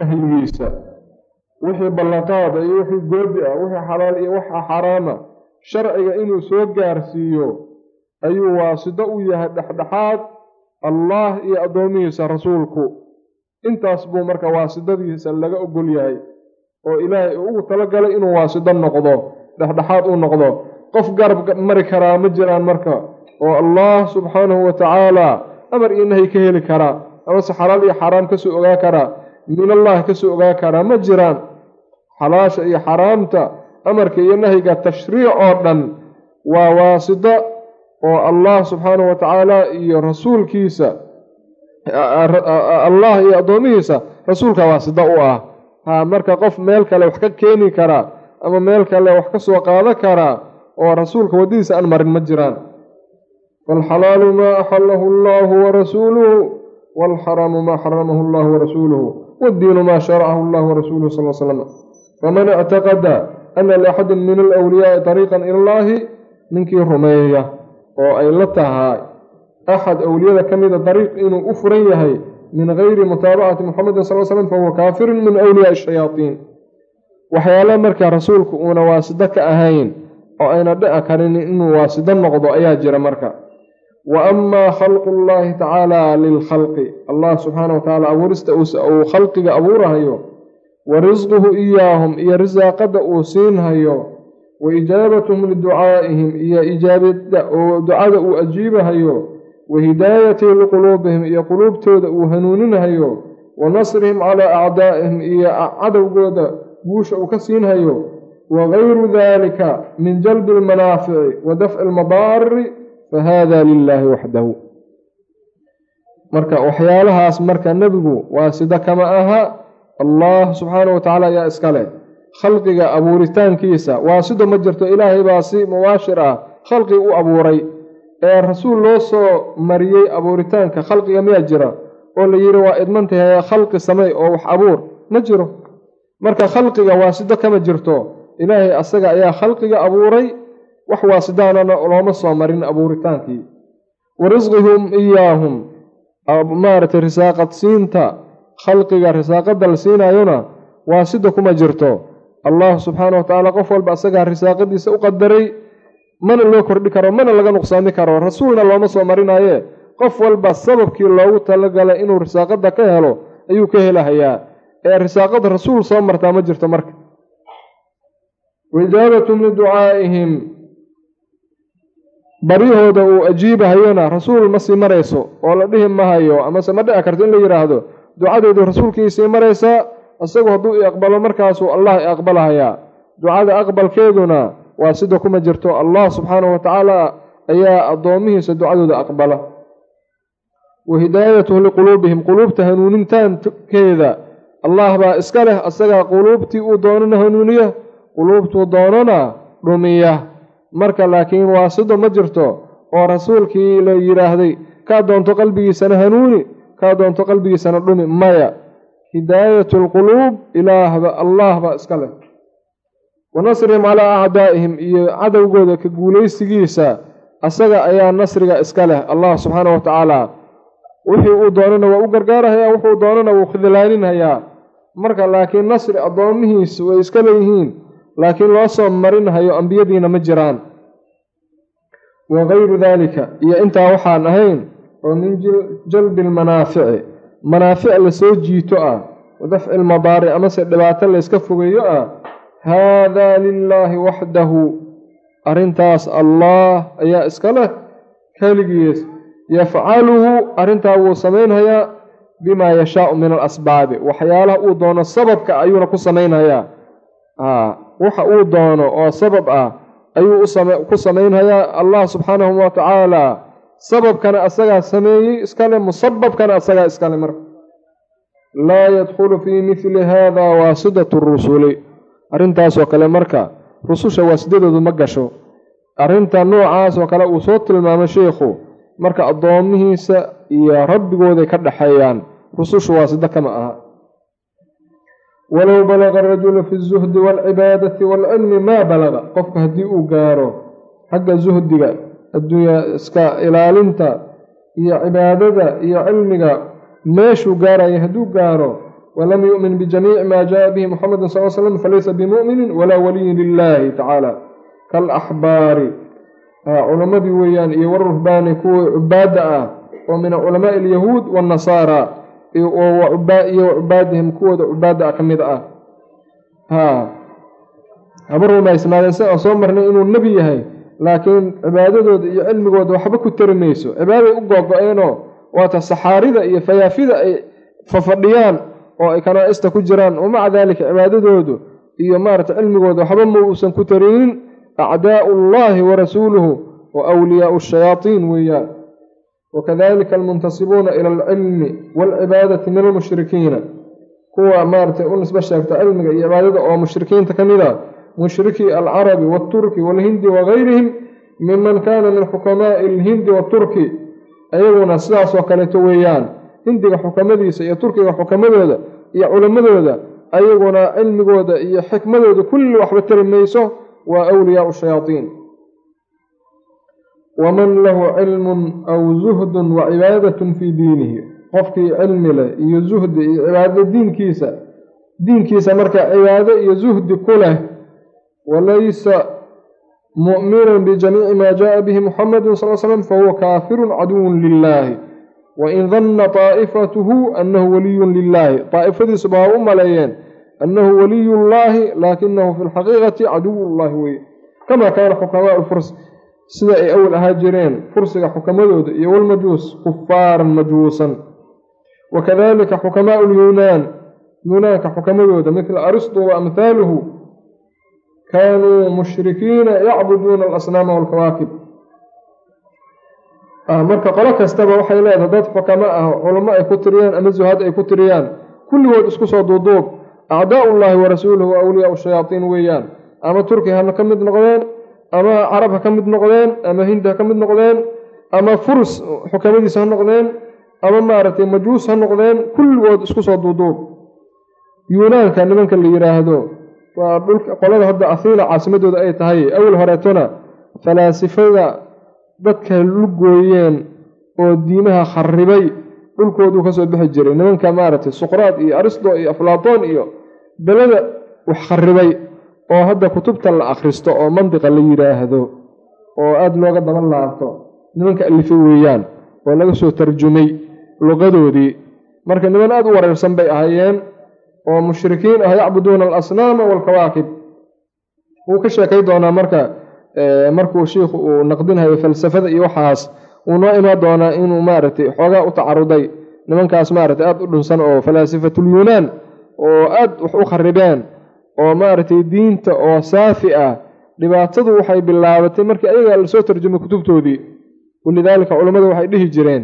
nahyigiisa wixii ballanqaada iyo wixii goodi ah wixii xalaal iyo waxa xaraama sharciga inuu soo gaarsiiyo ayuu waasito u yahay dhexdhexaad allah iyo addoomihiisa rasuulku. Intaas buu marka waasidadiisa laga ogol yahay oo ilaahay ugu talagalay inuu waasito noqdo dhexdhexaad u noqdo. Qof garab mari karaa ma jiraan marka oo allah subxaanahu wa tacaala amar iyo nahyi ka heli karaa amase xalaal iyo xaraam ka soo ogaa karaa min allahi ka soo ogaa karaa ma jiraan xalaasha iyo xaraamta amarka iyo nahyiga tashriic oo dhan waa waasito oo allah subxaanahu wa tacaala iyo rasuulkiisa allah iyo addoomihiisa rasuulka waasito u ah. Ha marka qof meel kale wax ka keeni karaa ama meel kale wax ka soo qaado karaa oo rasuulka waddadiisa aan marin ma jiraan. Waalxalaalu maa axalahu allahu warasuuluhu waalxaraamu maa xaramahu allahu warasuuluhu waaddiinu maa sharacahu allahu warasuuluhu sal slam faman ictaqada ana liaxadin min alwliyaai dariiqan ila llaahi ninkii rumeeya oo ay la tahay axad awliyada ka mida dariiq inuu u furan yahay min gayri mutaabacati muxamedin sal slam fahuwa kaafirun min awliyaai shayaatiin waxyaala markaa rasuulku uuna waasito ka ahayn oo ayna dhici karin inuu waasito noqdo ayaa jira marka wa amaa khalqu llaahi tacaala lilkhalqi allah subxaana wa tacaala abuurista uu khalqiga abuurahayo. Wa risquhu iyaahum iyo risaaqada uu siinhayo. Wa ijaabatuhum liducaa'ihim iyo ijaabada oo ducada uu ajiibahayo. Wa hidaayatihi liquluubihim iyo quluubtooda uu hanuuninhayo. Wa nasrihim calaa acdaa'ihim iyo cadowgooda guusha uu ka siinhayo. Wa gayru dalika min jalbi almanaafici wa dafci almadaari fahada lilaahi waxdahu marka waxyaalahaas marka nebigu waa sida kama aha allah subxaanahu wa tacaala ayaa iska leh. Khalqiga abuuritaankiisa waa sido ma jirto ilaahay baa si mubaashir ah khalqig u abuuray. Ee rasuul loo soo mariyey abuuritaanka khalqiga miyaa jira? Oo la yidhi waa idmantahay khalqi samey oo wax abuur ma jiro. Marka khalqiga waasido kama jirto ilaahay asaga ayaa khalqiga abuuray wax waasidaanana looma soo marin abuuritaankii. Wa risqihum iyaahum. Maaragtay risaaqad siinta khalqiga risaaqada la siinayona waasida kuma jirto. Allah subxaana wa tacaala qof walba asagaa risaaqadiisa u qadaray mana loo kordhi karo mana laga nuqsaami karo. Rasuulna looma soo marinaye qof walba sababkii loogu talagalay inuu risaaqada ka helo ayuu ka helahayaa. Ee risaaqada rasuul soo martaa ma jirto marka. Waijaabatum liducaa'ihim baryahooda uu ajiibahayona rasuul ma sii marayso oo la dhihi mahayo amase ma dhici karto in la yidhaahdo ducadeedu rasuulkii sii maraysaa isagu hadduu i aqbalo markaasuu allah i aqbalahayaa ducada aqbalkeeduna waa sida kuma jirto allah subxaanahu wa tacaala ayaa addoomihiisa ducadooda aqbala. Wa hidaayatuhu liquluubihim quluubta hanuunintaankeeda allah baa iska leh asagaa quluubtii uu doonana hanuuniya quluubtuu doonana dhumiya marka laakiin waasido ma jirto oo rasuulkii la yidhaahday kaa doonto qalbigiisana hanuuni kaa doonto qalbigiisana dhumi maya. Hidaayatu lquluub ilaahba allah baa iska leh. Wa nasrihim calaa acdaa'ihim iyo cadowgooda ka guulaysigiisa asaga ayaa nasriga iska leh allah subxaana wa tacaala wixii uu doonana waa u gargaarahayaa wuxuu doonana wuu khidlaaninhayaa. Marka laakiin nasri addoomihiisu way iska leeyihiin laakiin loo soo marinhayo ambiyadiina ma jiraan. Wa gayru daalika iyo intaa waxaan ahayn oo min jalbi lmanaafici manaafic la soo jiito ah wa dafci lmadaari amase dhibaato layska fogeeyo ah haadaa lilaahi waxdahu arrintaas allah ayaa iska leh keligiis. Yafcaluhu arrintaa wuu samaynhayaa bimaa yashaau min alasbaabi. Waxyaalaha uu doono sababka ayuuna ku samaynhayaa waxa uu doono oo sabab ah ayuu ku samaynhayaa allah subxaanahu wa tacaala sababkana asagaa sameeyey iskale musababkana asagaa iskale marka laa yadkhulu fii mithli hada waasidatu rusuli. Arrintaasoo kale marka rususha waasidadoodu ma gasho. Arrinta noocaas oo kale uu soo tilmaamay sheikhu marka addoomihiisa iyo rabbigooday ka dhexeeyaan rusushu waasido kama aha walow balaga arajulu fi zuhdi waalcibaadati waalcilmi maa balaga qofka haddii uu gaaro. xagga zuhdiga adduunya iska ilaalinta iyo cibaadada iyo cilmiga meeshuu gaaraya hadduu gaaro. walam yu'min bijamiici maa jaءa bihi muxamedi sal l slam falaysa bimu'minin walaa waliyin lilahi tacaala kaalaxbaari culammadii weeyaan iyo waruhbaani kuwa cubaadda ah oo min culamaai alyahuud waannasaara iyo cubaadihim kuwooda cubaadda ah ka mid ah. Ha. Haba rumaysnaadeen si aan soo marnay inuu nebi yahay laakiin cibaadadooda iyo cilmigooda waxba ku tari mayso cibaaday u googo-eenoo waata saxaarida iyo fayaafida ay fafadhiyaan oo ay kanaa'ista ku jiraan. Wamaca daalika cibaadadoodu iyo maarata cilmigooda waxba ma uusan ku tarinin acdaa'u ullahi wa rasuuluhu wa wliyaau shayaatiin weeyaan wakadalika almuntasibuuna ila alcilmi waalcibaadati min almushrikiina kuwa maaratay u nisbo sheegta cilmiga iyo cibaadada oo mushrikiinta ka mid a mushrikii alcarabi waalturki waalhindi wagayrihim miman kaana min xukamaa'i alhindi waaturki ayaguna sidaasoo kaleeto weeyaan hindiga xukamadiisa iyo turkiga xukamadooda iyo culimmadooda ayaguna cilmigooda iyo xikmadooda kulli waxba tari mayso waa awliyaau shayaatiin waman lahu cilmun aw zuhdun wa cibaadatun fii diinihi qofkii cilmi leh iyo zuhdi iyo cibaadada diinkiisa diinkiisa marka cibaado iyo zuhdi ku leh walaysa mu'minan bijamiici maa jaءa bihi muxamadu sal slam fahuwa kaafirun caduwun lilaahi wain danna taa'ifatuhu annahu waliyun lilaahi daa'ifadiisuba waa u maleeyeen annahu waliyu llaahi laakinahu fi lxaqiiqati caduwu llahi weye kamaa kaana xukamaau lfurs sida ay awal ahaa jireen fursiga xukamadooda iyo walmajuus kufaaran majuusan. Wakadalika xukamaau lyunaan yunaanka xukamadooda midla aristo wa amhaaluhu kaanuu mushrikiina yacbuduuna alasnaama walkawaakib. Marka qolo kastaba waxay leedahay dad xukamo ah culamo ay ku tiriyaan ama zuhad ay ku tiriyaan kulligood isku soo duuduub acdaau llahi wa rasuuluhu wa awliyaau shayaatiin weeyaan. Ama turki ha ka mid noqdeen ama carab ha ka mid noqdeen ama hindi ha ka mid noqdeen ama furs xukamadiisa ha noqdeen ama maaragtay majuus ha noqdeen kulligood isku soo duuduub. Yunaanka nimanka la yidhaahdo waa dhulka qolada hadda ahiila caasimadooda ay tahay awal horeetona falaasifada dadka lugooyeen oo diimaha kharibay dhulkooduu ka soo bixi jiray. Nimanka maaragtay suqraad iyo aristo iyo aflaatoon iyo beleda wax kharibay oo hadda kutubta la akhristo oo mandiqa la yidhaahdo oo aada looga daban laabto nimanka alifay weeyaan oo laga soo tarjumay luqadoodii marka niman aada u wareersan bay ahaayeen oo mushrikiin ah yacbuduuna alasnaama waalkawaakib wuu ka sheekay doonaa marka markuu shiikhu uu naqdinhayo falsafada iyo waxaas wuu noo imaan doonaa inuu maaragtay xoogaa u tacaruday nimankaas maaragtay aada u dhunsan oo falaasifatlyunaan oo aada wax u kharibeen oo maaragtay diinta oo saafi ah dhibaatadu waxay bilaabatay markii ayaga la soo tarjumay kutubtoodii. Walidaalika culammadu waxay dhihi jireen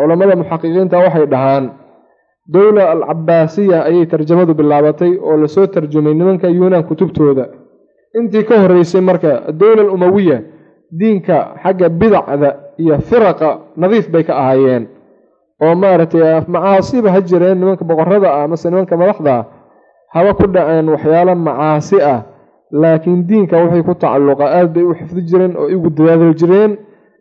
culammada muxaqiqiinta waxay dhahaan dowla alcabaasiya ayay tarjamadu bilaabatay oo la soo tarjumay nimanka yuunaan kutubtooda. Intii ka horeysay marka adowla alumawiya diinka xagga bidacda iyo firaqa nadiif bay ka ahaayeen. Oo maaragtay macaasiba ha jireen nimanka boqorada ah mase nimanka madaxda ah haba ku dhaceen waxyaalo macaasi ah laakiin diinka waxay ku tacalluqa aad bay u xifdi jireen oo igu dadaadal jireen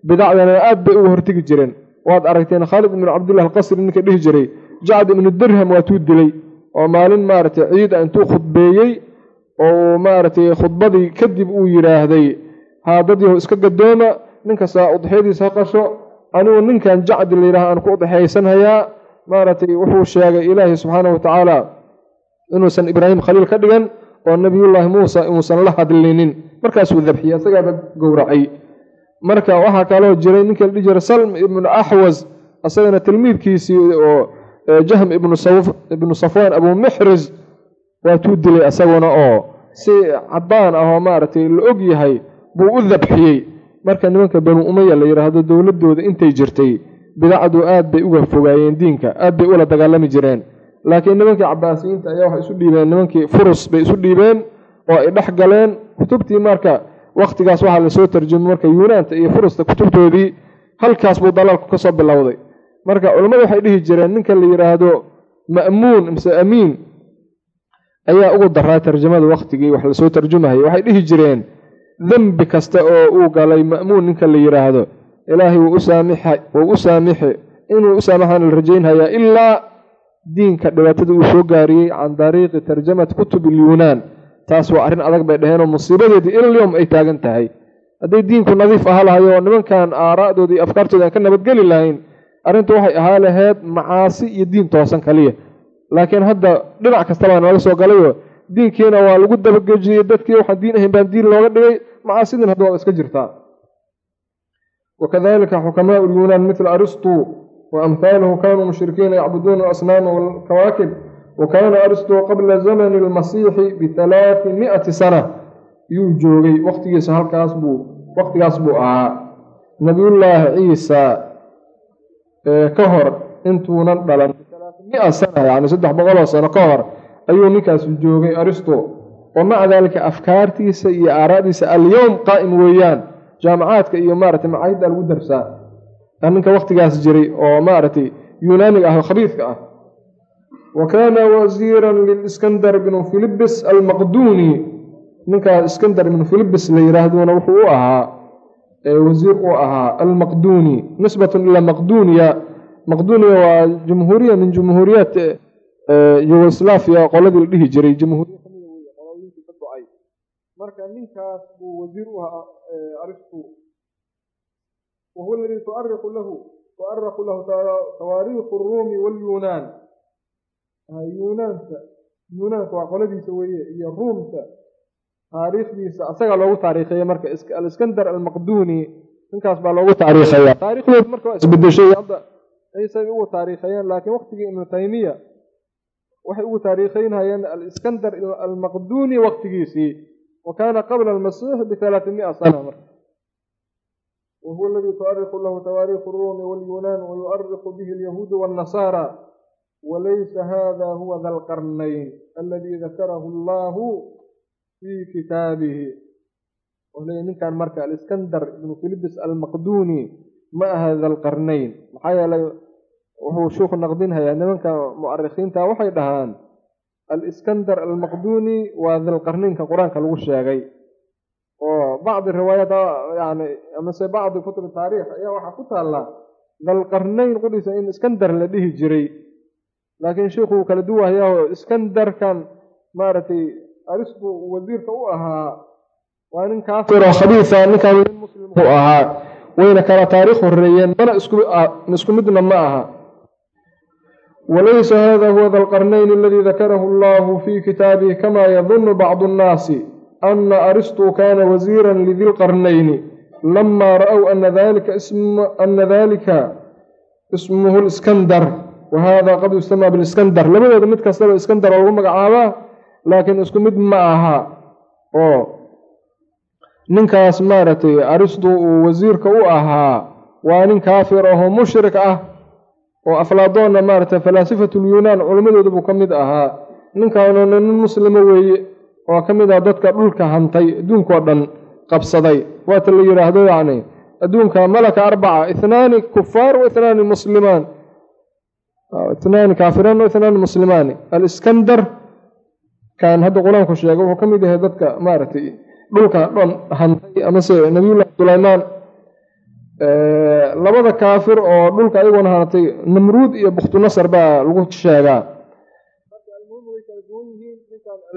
bidacdana aad bay uga hortegi jireen. Waad aragteen khaalid ibnu cabdillah alqasri ninka dhihi jiray jacd ibnu dirham waatuu dilay oo maalin maaragtay ciid a intuu khudbeeyey oo maaragtay khudbadii kadib uu yidhaahday haa dad yahu iska gadooma ninkastaa udxiyadiisa ha qasho anigu ninkan jacdi layidhaha aan ku udxiyaysanhayaa maaragtay wuxuu sheegay ilaahi subxaanahu watacaala inuusan ibraahim khaliil ka dhigan oo nebiyullaahi muusa inuusan la hadlinin. Markaasuu dabxiyey isagaaba gowracay. Marka waxaa kaloo jiray ninka la dhihi jiray salm ibnu axwas isagana tilmiidkiisii oo jahm ibnu safwaan abu mixris waatuu dilay isaguna oo si caddaan ah oo maaragtay la og yahay buu u dabxiyey. Marka nimanka banu umaya la yidhaahdo dowladooda intay jirtay bidacdu aad bay uga fogaayeen diinka aad bay ula dagaalami jireen laakiin nimankii cabaasiyiinta ayaa waxay isu dhiibeen nimankii furus bay isu dhiibeen oo ay dhex galeen. Kutubtii marka wakhtigaas waxaa la soo tarjumay marka yunaanta iyo furusta kutubtoodii halkaas buu dalaalku ka soo bilowday. Marka culammadu waxay dhihi jireen ninka la yidhaahdo ma'muun mise amiin ayaa ugu daraa tarjamada wakhtigii wax la soo tarjumahayay waxay dhihi jireen dembi kasta oo uu galay ma'muun ninka la yidhaahdo ilaahay wuu u saamixi inuu u saamaxaan la rajaynhayaa ilaa diinka dhibaatada uu soo gaariyey can dariiqi tarjamati kutub ilyunaan taas waa arrin adag bay dhaheen oo musiibadeedii ilalyowm ay taagan tahay. Hadday diinku nadiif aha lahayo oo nimankan aaraa'dooda iyo afkaartooda aan ka nabadgeli lahayn arrintu waxay ahaa laheyd macaasi iyo diin toosan kaliya. Laakiin hadda dhinac kastabaa naga soo galayoo diinkiina waa lagu dabagejiyey dadkii waxaan diin ahayn baan diin looga dhigay macaasidin hadda waa iska jirtaa. Wakadalika xukamaau lyunaan mila aristu kanuu mushrikiina yacbuduuna alasnaama walkawaakib wakana aristu qabla zamani lmasiixi bihalaathi mi'ati sana. Yuu joogay waqtigiisa halkaas buu waqtigaas buu ahaa. Nabiyullaahi ciisa ka hor intuunan dhalan mia sana yani saddex boqoloo sano ka hor ayuu ninkaasi joogay aristo wa maca daalika afkaartiisa iyo aaraadiisa alyowm qaa'im weeyaan jaamacaadka iyo maaragtay macaahidda lagu darsaa ninka waqtigaas jiray oo maaragtay yunaaniga ah oo khabiidka ah. Wa kaana wasiiran liliskandar bnu filibis almaqduuni ninkaa iskandar ibnu filibis la yihaahduna wuxuu u ahaa wasiir u ahaa almaqduuni nisbatun ilaa maqduuniya maqduuniya waa jumhuuriya min jumhuuriyaat yugoslaafiya qoladii la dhihi jiray. Jumhuuriya kamida wey qolooyinkii ka go'ay marka ninkaas buu wasiir u ahaa aristu wahuwa aladii tuariqu lahu tuaraqu lahu tawaariikhu ruumi walyunaan yunaanka yunaanka waa qoladiisa weeye iyo ruumka taariikhdiisa asagaa loogu taariikheeya marka aliskandar almaqduuni ninkaas baa loogu taariikheeya. Taariikhdooda marka waa isbedeshay hadda aysay ugu taariikheeyeen laakiin waqtigii ibnu taymiya waxay ugu taariikheynhayeen aliskandar almaqduuni waqtigiisii. Wa kaana qabla almasiix bialaati mia sana marka aladii tuariqu lahu tawaariikhu ruumi walyunaan wayuariqu bihi alyahuudu waannasaara walaysa hada huwa da lqarnayn aladii dakarahu allahu fii kitaabihi wuxuu ninkan marka aliskandar ibnu filibis almaqduuni ma aha dalqarnayn maxaa yeelay wuxuu shuuku naqdinhayaa nimanka mu'arikhiinta waxay dhahaan aliskandar almaqduuni waa dalqarnaynka qur'aanka lagu sheegay oo bacdi riwaayaat yani amase bacdi kutubi taariikh ayaa waxaa ku taalla dalqarnayn qudhiisa in iskandar la dhihi jiray laakiin sheikhu wuu kala duwahayaa iskandarkan maaragtay aristu wasiirka u ahaa waa nin kaafiroo khabiisa ninkan nin muslim u ahaa wayna kala taariikh horeeyeen mana isku midna ma aha walaysa hada huwa da lqarnayn aladii dakarahu allahu fii kitaabihi kama yadunu bacdu annaasi ana aristu kana wasiira lidi lqarnayni lama ra'w ana dalika ismuhu liskandar wa hada qad yustamaa biliskandar labadooda mid kastaba iskandar oo lagu magacaabaa laakiin isku mid ma aha oo ninkaas maaragtay aristu uu wasiirka u ahaa waa nin kaafir ahoo mushrik ah oo aflaadoonna maaragtay falaasifatlyunaan culimmadooda buu ka mid ahaa ninkaanuna nin muslimo weeye oo ka mid ah dadka dhulka hantay adduunkao dhan qabsaday. Waata la yidhaahdo yacni adduunka malaka arbaca ithnaani kufaar wa ithnaani muslimaan. Ithnaani kaafiraan wa ithnaani muslimaani. Aliskandar kan hadda qur'aanku sheega wuxuu ka mid yahay dadka maaragtay dhulka dhan hantay amase nabiyullahi sulaymaan labada kaafir oo dhulka ayagoona hantay namruud iyo bukhtunasar baa lagu sheegaa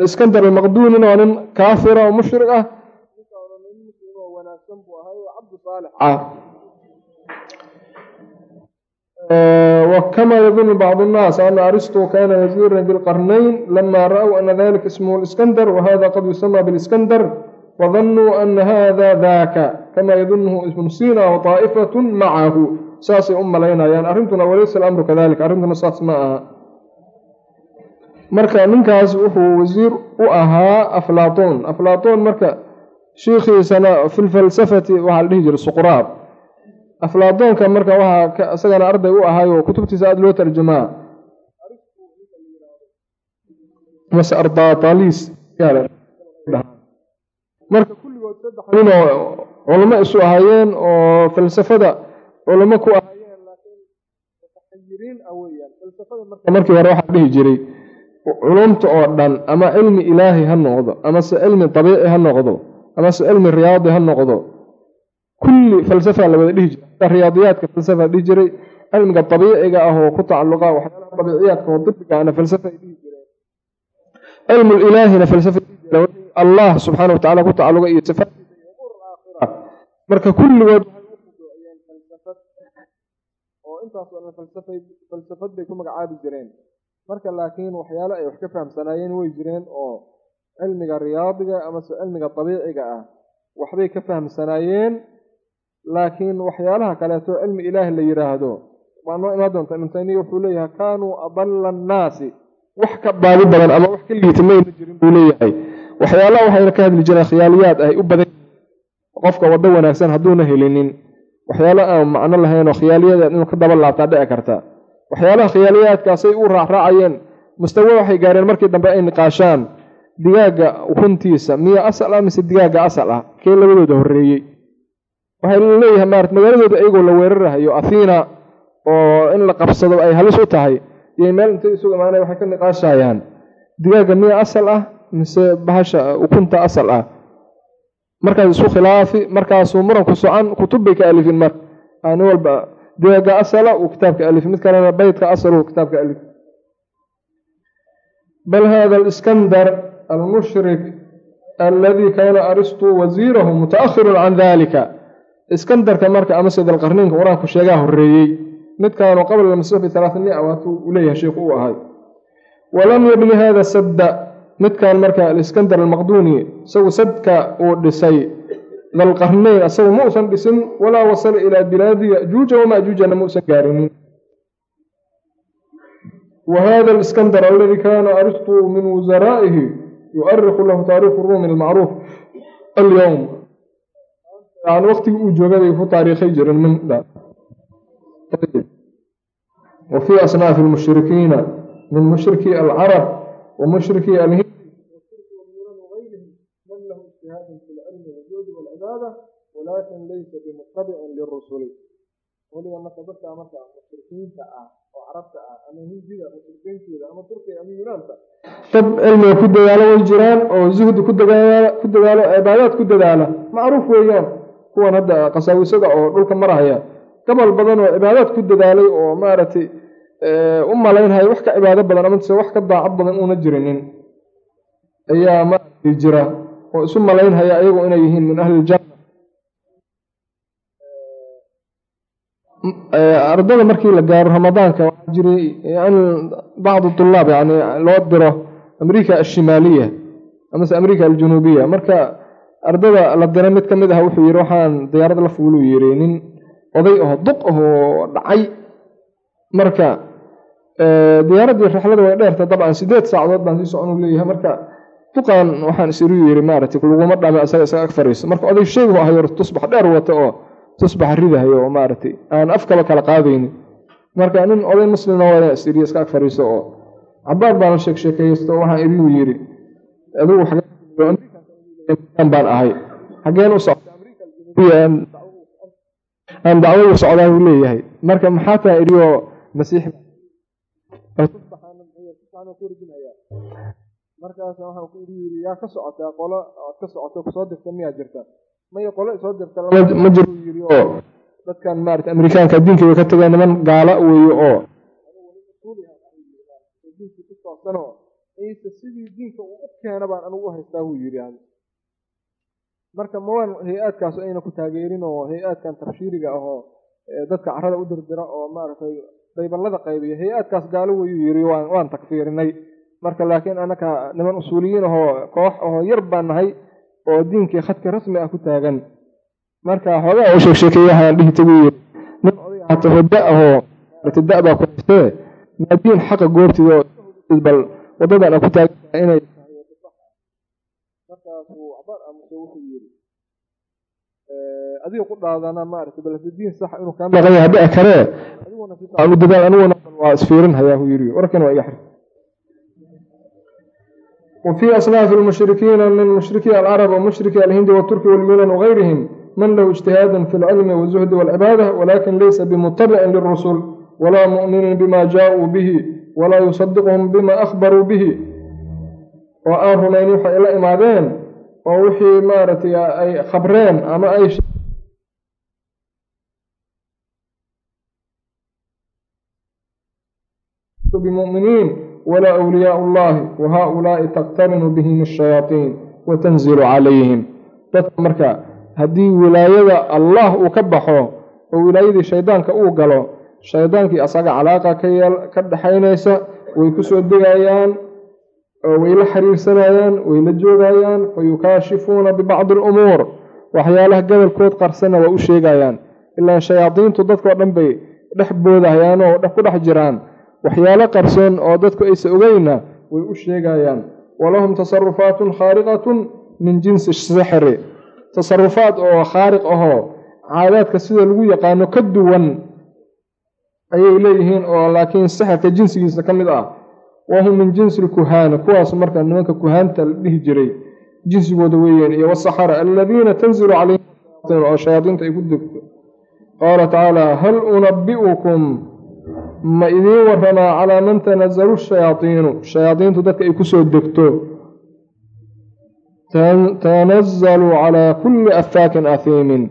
iskandar almaqduunina waa nin kaafira oo mushrik ah nin muslim oo wanaagsan buu ahay oo cabdu saalix ah وكما يظن بعض الناس أن أرسطو كان وزيرا بالقرنين لما رأوا أن ذلك اسمه الإسكندر وهذا قد يسمى بالإسكندر وظنوا أن هذا ذاك كما يظنه ابن سينا وطائفة معه ساسي marka ninkaas wuxuu wasiir u ahaa aflaatoon aflaatoon marka shiikhiisana fi lfalsafati waxaa la dhihi jiray suqraab. Aflaadoonka marka waxaa isagana arday u ahaayoo kutubtiisa aada loo tarjumaa. Mase ardataliis marka kulligood saddex nin oo culamo isu ahaayeen oo falsafada culamo ku ahaayeen laakiin mutaxayiriin ah falsafada marka markii hore waxaa dhihi jiray culumta oo dhan ama cilmi ilaahi ha noqdo amase cilmi dabiici ha noqdo amase cilmi riyaadi ha noqdo. Kulli falsafa la dhihi jiray. Riyaadiyaadka falsafa dhihi jiray cilmiga dabiiciga ah oo ku tacalluqa waxyaalaha dabiiciyaadka oo dibigaana falsafay dhihi jireen. Cilmu ilaahina falsafay dhihi jireen. Allah subxaana watacaala ku tacaluga iyo alaakhira marka kulligood oo intaas ku magacaabi jireen marka laakiin waxyaalo ay wax ka fahamsanaayeen way jireen oo cilmiga riyaadiga amase cilmiga dabiiciga ah waxbay ka fahamsanaayeen laakiin waxyaalaha kaleeto cilmi ilaahi la yidhaahdo waa noo imaan doonta ibnu taymiya wuxuu leeyahay kaanuu adalla annaasi. Wax ka baadi badan ama wax ka liita mayna jirin buu leeyahay. Waxyaalaha waxayna ka hadli jireen khiyaaliyaad ay u badan qofka waddo wanaagsan hadduuna helinin. Waxyaalo aan macno lahayn oo khiyaaliyadeed inuu ka daba laabtaa dhici karta waxyaalaha khiyaaliyaadkaasay u raacraacayeen mustawe waxay gaareen markii dambe ay niqaashaan. Digaagga ukuntiisa miya asal ah mise digaagga asal ah kee labadooda horreeyey? Waxay leeyahay maarata magaaladooda iyagoo la weerarahayo athina oo in la qabsado ay halis u tahay. Iyo meel intay isugu imaanay waxay ka niqaashayaan digaagga miya asal ah mise bahasha ukunta asal ah. Markaas isu khilaafi markaasuu muranku socan kutub bay ka alifin marka nin walba digaagga asala uu kitaabka alif mid kalena baydka asal uu kitaabka alif. Bal hada aliskandar almushrik alladii kaana aristu wasiirahu mutaakhirun can dalika iskandarka marka amase dalqarniinka qur'aanku sheegaa horreeyey midkaanu qabla masix bialaamia waatuu u leeyahay sheikhu uu ahay walam yabni hada sadda midkan marka aliskandar almaqduni isagu sadka uu dhisay dalqarnayn asagu mausan dhisin walaa wasala ilaa bilaadi yajuuja wamajuujana mausan gaarinin wa hada aliskandar aladi kaana aristu min wusaraa'ihi yuarikhu lahu taariikhu ruumi almacruuf alyowm yani waktigii uu joogay bay ku taariikhay jireen minda wa fii asnaafi lmushrikiina min mushriki alcarab wa mushriki alhind. in laysa bimutabicin lirusuli. Weliga marka dadkaa marka mushrikiinta ah oo carabta ah ama hindida mushrikiintooda ama turkiga ama yunaanta dad cilmiga ku dadaalo way jiraan oo zuhdi ku ku dadaalo cibaadaad ku dadaala macruuf weeyaan kuwan hadda qasaawisada oo dhulka marahaya. Gabal badan oo cibaadaad ku dadaalay oo maaragtay eh, u malaynhaya wax ka cibaado badan amase wax ka daacad badan uuna jirinin. Ayaa maaragtay jira oo isu malaynhaya ayagu inay yihiin min ahli janna. Ardada markii la gaaro ramadaanka waxaa jiray yani bacdu tulaab yani loo diro amriika ashimaaliya amase amriika aljunuubiya. Marka ardada la diray mid ka mid ah wuxuu yidhi waxaan diyaarad la fuuluu yidhi nin oday aho duq ahoo dhacay. Marka diyaaraddii rixlada way dheerta dabcan sideed saacadood baan sii socon u leeyahay. Marka duqan waxaan isiru yidhi maaragtay laguma dhame isaga isaga ag fariiso. Marka oday sheegu ahayo tusbax dheer wata oo tusbaxa ridahayo oo maaragtay aan afkaba kala qaadaynin. Marka nin oday muslima waa isiriya iska ag fariiso oo cabaar baan la sheek sheekaysto waxaan idigu yidhi adigu baan ahay. Xageen u socda aan dacwo u socdaa buu leeyahay. Marka maxaa taa idhiyo masiix markaas waxaan ku idhi yidhi yaa ka socotaa qolo ood ka socoto ku soo dirta miyaa jirta maya qolo isoo dirta ma jiro yidhi oo dadkan maarata amerikaanka diinkayga ka tagaa niman gaala weeye oo diinkii ku saabsanoo ciise sidii diinka uu u keena baan anigu u haystaa buu yidhi marka mawaan hay'aadkaas ayna ku taageerin oo hay'aadkan tabshiiriga ahoo dadka carada u dirdira oo maaragtay dayballada qaybiya hay'aadkaas gaalo weyuu yidhi waan takfiirinay. Marka laakiin anaka niman usuuliyiin ahoo koox ahoo yar baan nahay oo diinkii khadka rasmi ah ku taagan. Marka xoogaa u sheeg sheekeeye waxaan dhihi tagu yiri nin oday ahaato da ahoo maaragtay da baa ku haystee maadiin xaqa goobtida oo bal waddadan a ku taagan inay markaasuu cabaar amuse wuxuu yidhi adiga ku dhaadana maaragtay bal diin sax inuu kaa maqan yahay dhici karee adiguna si fiican u dadaal aniguna waa isfiirin hayaa uu yidhi warkan waa iga xir وفي أصناف المشركين من مشركي العرب ومشركي الهند والترك والميلان وغيرهم من له اجتهاد في العلم والزهد والعبادة ولكن ليس بمتبع للرسل ولا مؤمن بما جاءوا به ولا يصدقهم بما أخبروا به وآن رمين يوحى إلى إمادين ووحي مارتي أي خبرين أما أي walaa wliyaau ullaahi wa haaulaa'i taqtarinu bihim ashayaadiin wa tanzilu calayhim dadka marka haddii wilaayada allaah uu ka baxo oo wilaayadii shaydaanka uu galo shaydaankii asaga calaaqa ka dhexaynaysa way ku soo degayaan way la xiriirsanayaan way la joogayaan fayukaashifuuna bibacdi alumuur waxyaalaha gabalkood qarsana waa u sheegayaan ilaan shayaadiintu dadkoo dhan bay dhex boodahayaan ku dhex jiraan waxyaalo qarsoon oo dadku aysa ogeyna way u sheegayaan. Walahum tasarufaatun khaariqatun min jinsi sixri tasarufaad oo khaariq ahoo caadaadka sida lagu yaqaano ka duwan ayay leeyihiin oo laakiin sixirka jinsigiisa ka mid ah. Wahum min jinsi lkuhaana kuwaas marka nimanka kuhaanta la dhihi jiray. Jinsigooda weeyeen iyo wasaxara aladiina tanzilu calayhim oo shayaadiinta ay ku degto. Qaala tacaala hal unabi'ukum ma idiin waramaa calaa man tanazalu shayaadiinu. Shayaadiintu dadka ay ku soo degto. Tanazalu calaa kulli afaakin ahiimin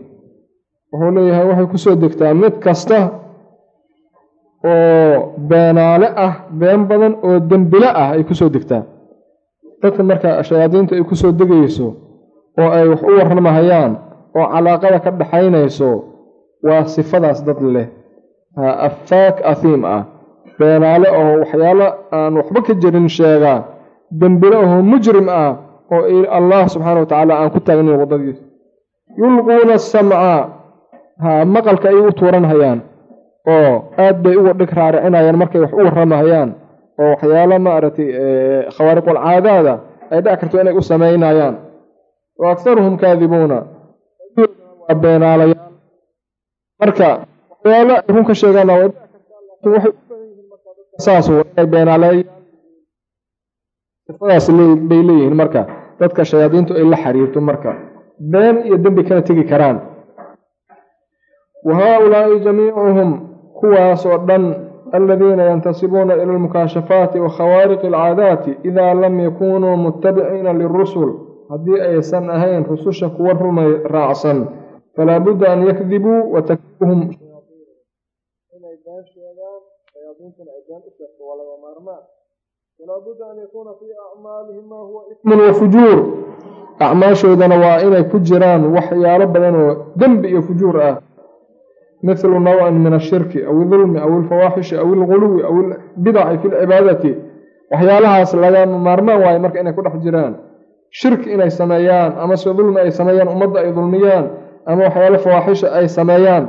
wuxuu leeyahay waxay ku soo degtaa mid kasta oo beenaale ah been badan oo dembile ah ay ku soo degtaa. Dadka marka shayaadiintu ay ku soo degayso oo ay wax u warramahayaan oo calaaqada ka dhaxaynayso waa sifadaas dad leh afaak ahiim ah. Beenaale oo waxyaalo aan waxba ka jirin sheegaa dembile ahoo mujrim ah oo allah subxaana wa tacaala aan ku taagnayn waddadiisa yulquuna asamca ha maqalka ayay u tuuranhayaan oo aad bay uga dhig raaricinayaan markay wax u warramahayaan oo waxyaalo maaragtay khawaariqul caadaada ay dhac karto inay u samaynayaan wa akharuhum kaadibuuna. Waa beenaalayaal. Marka waxyaalo run ka sifadaas bay leeyihiin marka. Dadka shayaadiintu ay la xiriirto marka. Been iyo dembi kana tegi karaan. Wa haa-ulaa'i jamiicuhum kuwaas oo dhan aladiina yantasibuuna ila almukaashafaati wa khawaariqi alcaadaati idaa lam yakunuu mutabiciina lirusul haddii aysan ahayn rususha kuwa rumay raacsan falaa budda an yakdibuu wa takdibuhum inay been sheegaan shayaadiintuna ay been u sheegto waa laga maarmaan. Budda an yakuuna fii acmaalihim maa huwa ismun wa fujuur. Acmaashoodana waa inay ku jiraan waxyaalo badan oo dembi iyo fujuur ah. Mithlu nawcin min ashirki aw idulmi aw ilfawaaxishi aw ilguluwi aw ilbidaci fi lcibaadati waxyaalahaas lagama maarmaan waayo marka inay ku dhex jiraan. Shirki inay sameeyaan ama se dulmi ay sameeyaan ummadda ay dulmiyaan ama waxyaalo fawaaxisha ay sameeyaan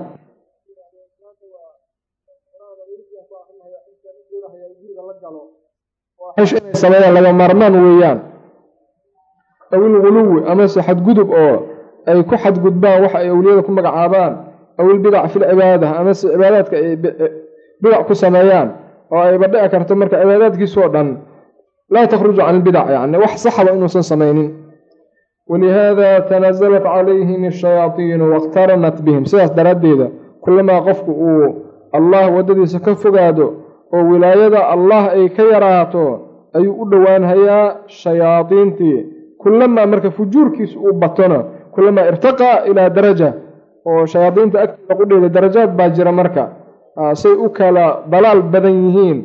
inay sameeyaan laga maarmaan weeyaan. Aw ilguluwi amase xadgudub oo ay ku xadgudbaan waxa ay awliyada ku magacaabaan. Aw ilbidac fi lcibaada amase cibaadaadka ay bidac ku sameeyaan oo ayba dhici karto marka cibaadaadkiisoo dhan. Laa takhruju can ilbidac yani wax saxaba inuusan samaynin. Walihaada tanazalat calayhim ashayaatiinu waاkhtaranat bihim. Sidaas daraaddeeda kulamaa qofku uu allah waddadiisa ka fogaado oo wilaayada allah ay ka yaraato ayuu u dhowaanhayaa shayaadiintii. Kulamaa marka fujuurkiisa uu batona kulamaa irtaqaa ilaa daraja oo shayaadiinta agtooda qudheeda darajaad baa jira marka. Say u kala dalaal badan yihiin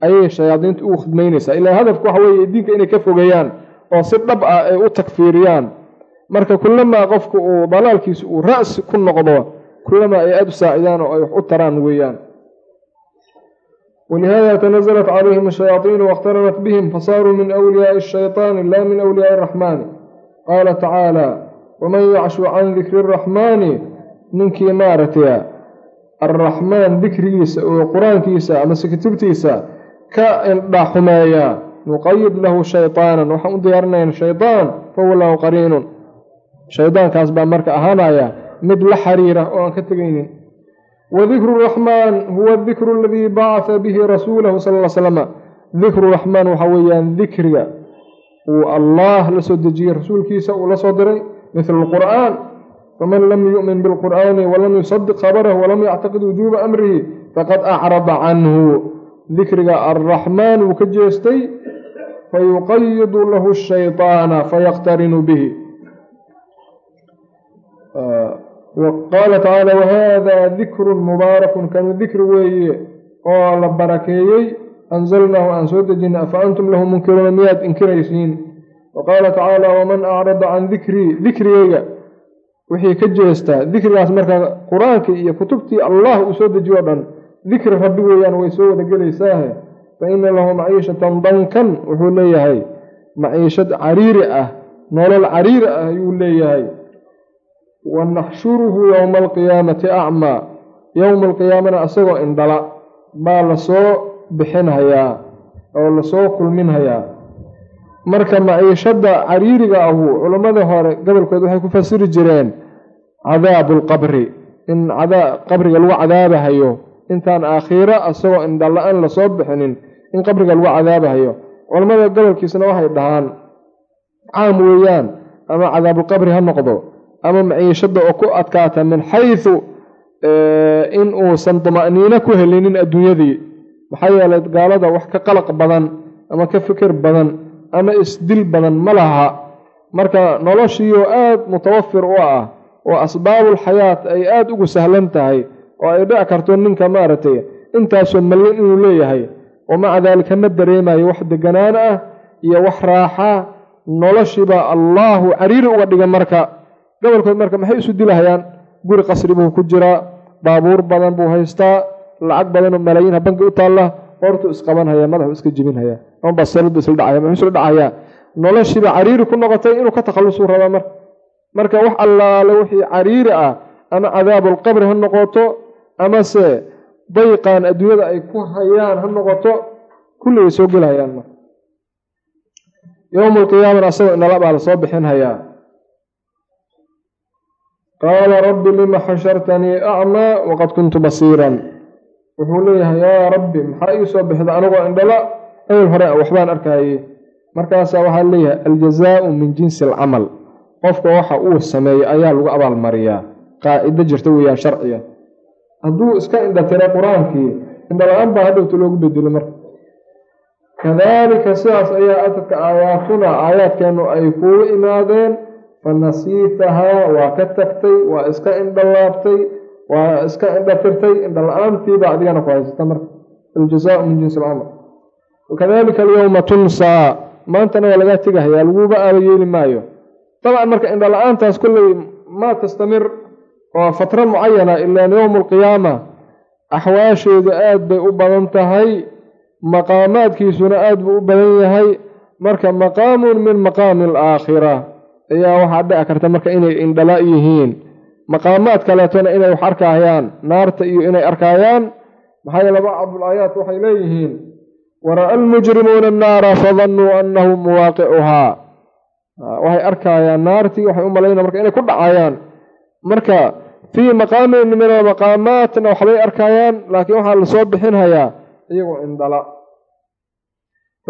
ayay shayaadiintu ugu khidmaynaysaa. Ilaa hadafku waxa weeye diinka inay ka fogeeyaan oo si dhab ah ay u takfiiriyaan. Marka kulamaa qofku uu dalaalkiisa uu ra'si ku noqdo kulamaa ay aada u saacidaan oo ay wax u taraan weeyaan ولهذا تنزلت عليهم الشياطين واقترنت بهم فصاروا من أولياء الشيطان لا من أولياء الرحمن قال تعالى ومن يعش عن ذكر الرحمن ninkii maaragtay arraxmaan dikrigiisa oo qur-aankiisa amase kutubtiisa ka indhaxumeeya nuqayid lahu shayطaanan waxaan u diyaarinayna shaydaan fahuwa lahu qariinun shaydaankaas baa marka ahaanaya mid la xiriira oo aan ka tegaynin wadikru raxmaan huwa dikru aladii bacata bihi rasuulahu sal l slama dikru raxmaan waxaa weeyaan dikriga uu allah la soo dejiyey rasuulkiisa uu la soo diray mithlu lqur'aan faman lam yu'min bilqur'aani walam yusadiq khabarahu walam yactaqid wujuuba amrihi faqad acrada canhu dikriga arraxmaan wuu ka jeestay fayuqayidu lahu shayطaana fayaqtarinu bihi qaala tacaala wahada dikrun mubaarakun kanu dikri weeye oo la barakeeyey anzalnaahu aan soo dejinay afa antum lahu munkiruuna miyaad inkiraysiin wa qaala tacaala waman acrada can dikrii dikrigeyga wixii ka jeestaa dikrigaas marka qur'aankii iyo kutubtii allah uu soo dejiyo o dhan dikri rabbi weeyaan way soo wada gelaysaahe fa ina lahu maciishatan dankan wuxuu leeyahay maciishad cariiri ah nolol cariiri ah ayuu leeyahay wa naxshuruhu yowma alqiyaamati acmaa yowma alqiyaamana isagoo indhala baa la soo bixinhayaa oo la soo kulminhayaa marka maciishadda cariiriga ahu culammada hore gobolkood waxay ku fasiri jireen cadaabu lqabri in qabriga lagu cadaabahayo intaan aakhiro isagoo indhala-aan la soo bixinin in qabriga lagu cadaabahayo culammada gobolkiisna waxay dhahaan caam weeyaan ama cadaabulqabri ha noqdo ama maciishadda oo ku adkaata min xaysu in uusan duma'niino ku helinin adduunyadii. Maxaa yeelay gaalada wax ka qalaq badan ama ka fikir badan ama isdil badan ma laha. Marka noloshiioo aada mutawafir u ah oo asbaabulxayaat ay aada ugu sahlan tahay oo ay dhici karto ninka maaragtay intaasoo malyan inuu leeyahay oo maca daalika ma dareemayo wax deganaan ah iyo wax raaxa noloshiiba allaahu cariiri uga dhiga marka gobolkood marka maxay isu dilahayaan? Guri qasri buu ku jiraa baabuur badan buu haystaa lacag badanoo malaayiinha banki u taalla qoortuu isqabanhaya madaxu iska jibinhaya basaladu isla dhacaya muxuu isla dhacayaa noloshiiba cariiri ku noqotay inuu ka takhallusuu rabaa marka marka wax allaale wixii cariiri ah ama cadaabulqabri ha noqoto amase dayqan adduunyada ay ku hayaan ha noqoto kulli way soo gelhayaan marka yowma alqiyaamana asagoo inala baa la soo bixinhayaa qaala rabbi lima xashartanii acmaa waqad kuntu basiiran wuxuu leeyahay yaa rabbi maxaa ii soo bixda anigoo indhala awel hore waxbaan arkayey markaasaa waxaa leeyahay aljazaau min jinsi alcamal qofka waxa uu sameeyey ayaa lagu abaalmariyaa qaacido jirta weeyaan sharciga hadduu iska indhatira qur'aankii indhala-aan baa hadhowta loogu bedelo marka kadaalika sidaas ayaa atadka aayaatuna aayaadkeennu ay kuugu imaadeen fa nasiitahaa waa ka tagtay waa iska indhalaabtay waa iska indhatirtay indhala-aantiibaa adigana ku haysata marka. Aljazaau min jinsi alcamal wakadalika alyowma tunsaa. Maantana waa lagaa tegahayaa laguba aaba yeeli maayo. Dabcan marka indhala-aantaas kolley maa tastamir waa fatro mucayana ilaan yowma alqiyaama axwaasheedu aad bay u badan tahay maqaamaadkiisuna aad buu u badan yahay. Marka maqaamun min maqaami alaakhira ayaa waxaa dhici karta marka inay indhala yihiin. Maqaamaad kaleetona inay wax arkayaan naarta iyo inay arkayaan maxaa yeele bacdul aayaat waxay leeyihiin wara'a almujrimuuna annaara fadannuu annahu muwaaqicuhaa waxay arkayaan naartii waxay u malaynaa marka inay ku dhacayaan. Marka fii maqaamin min almaqaamaatna waxbay arkayaan laakiin waxaa la soo bixinhayaa iyagoo indhala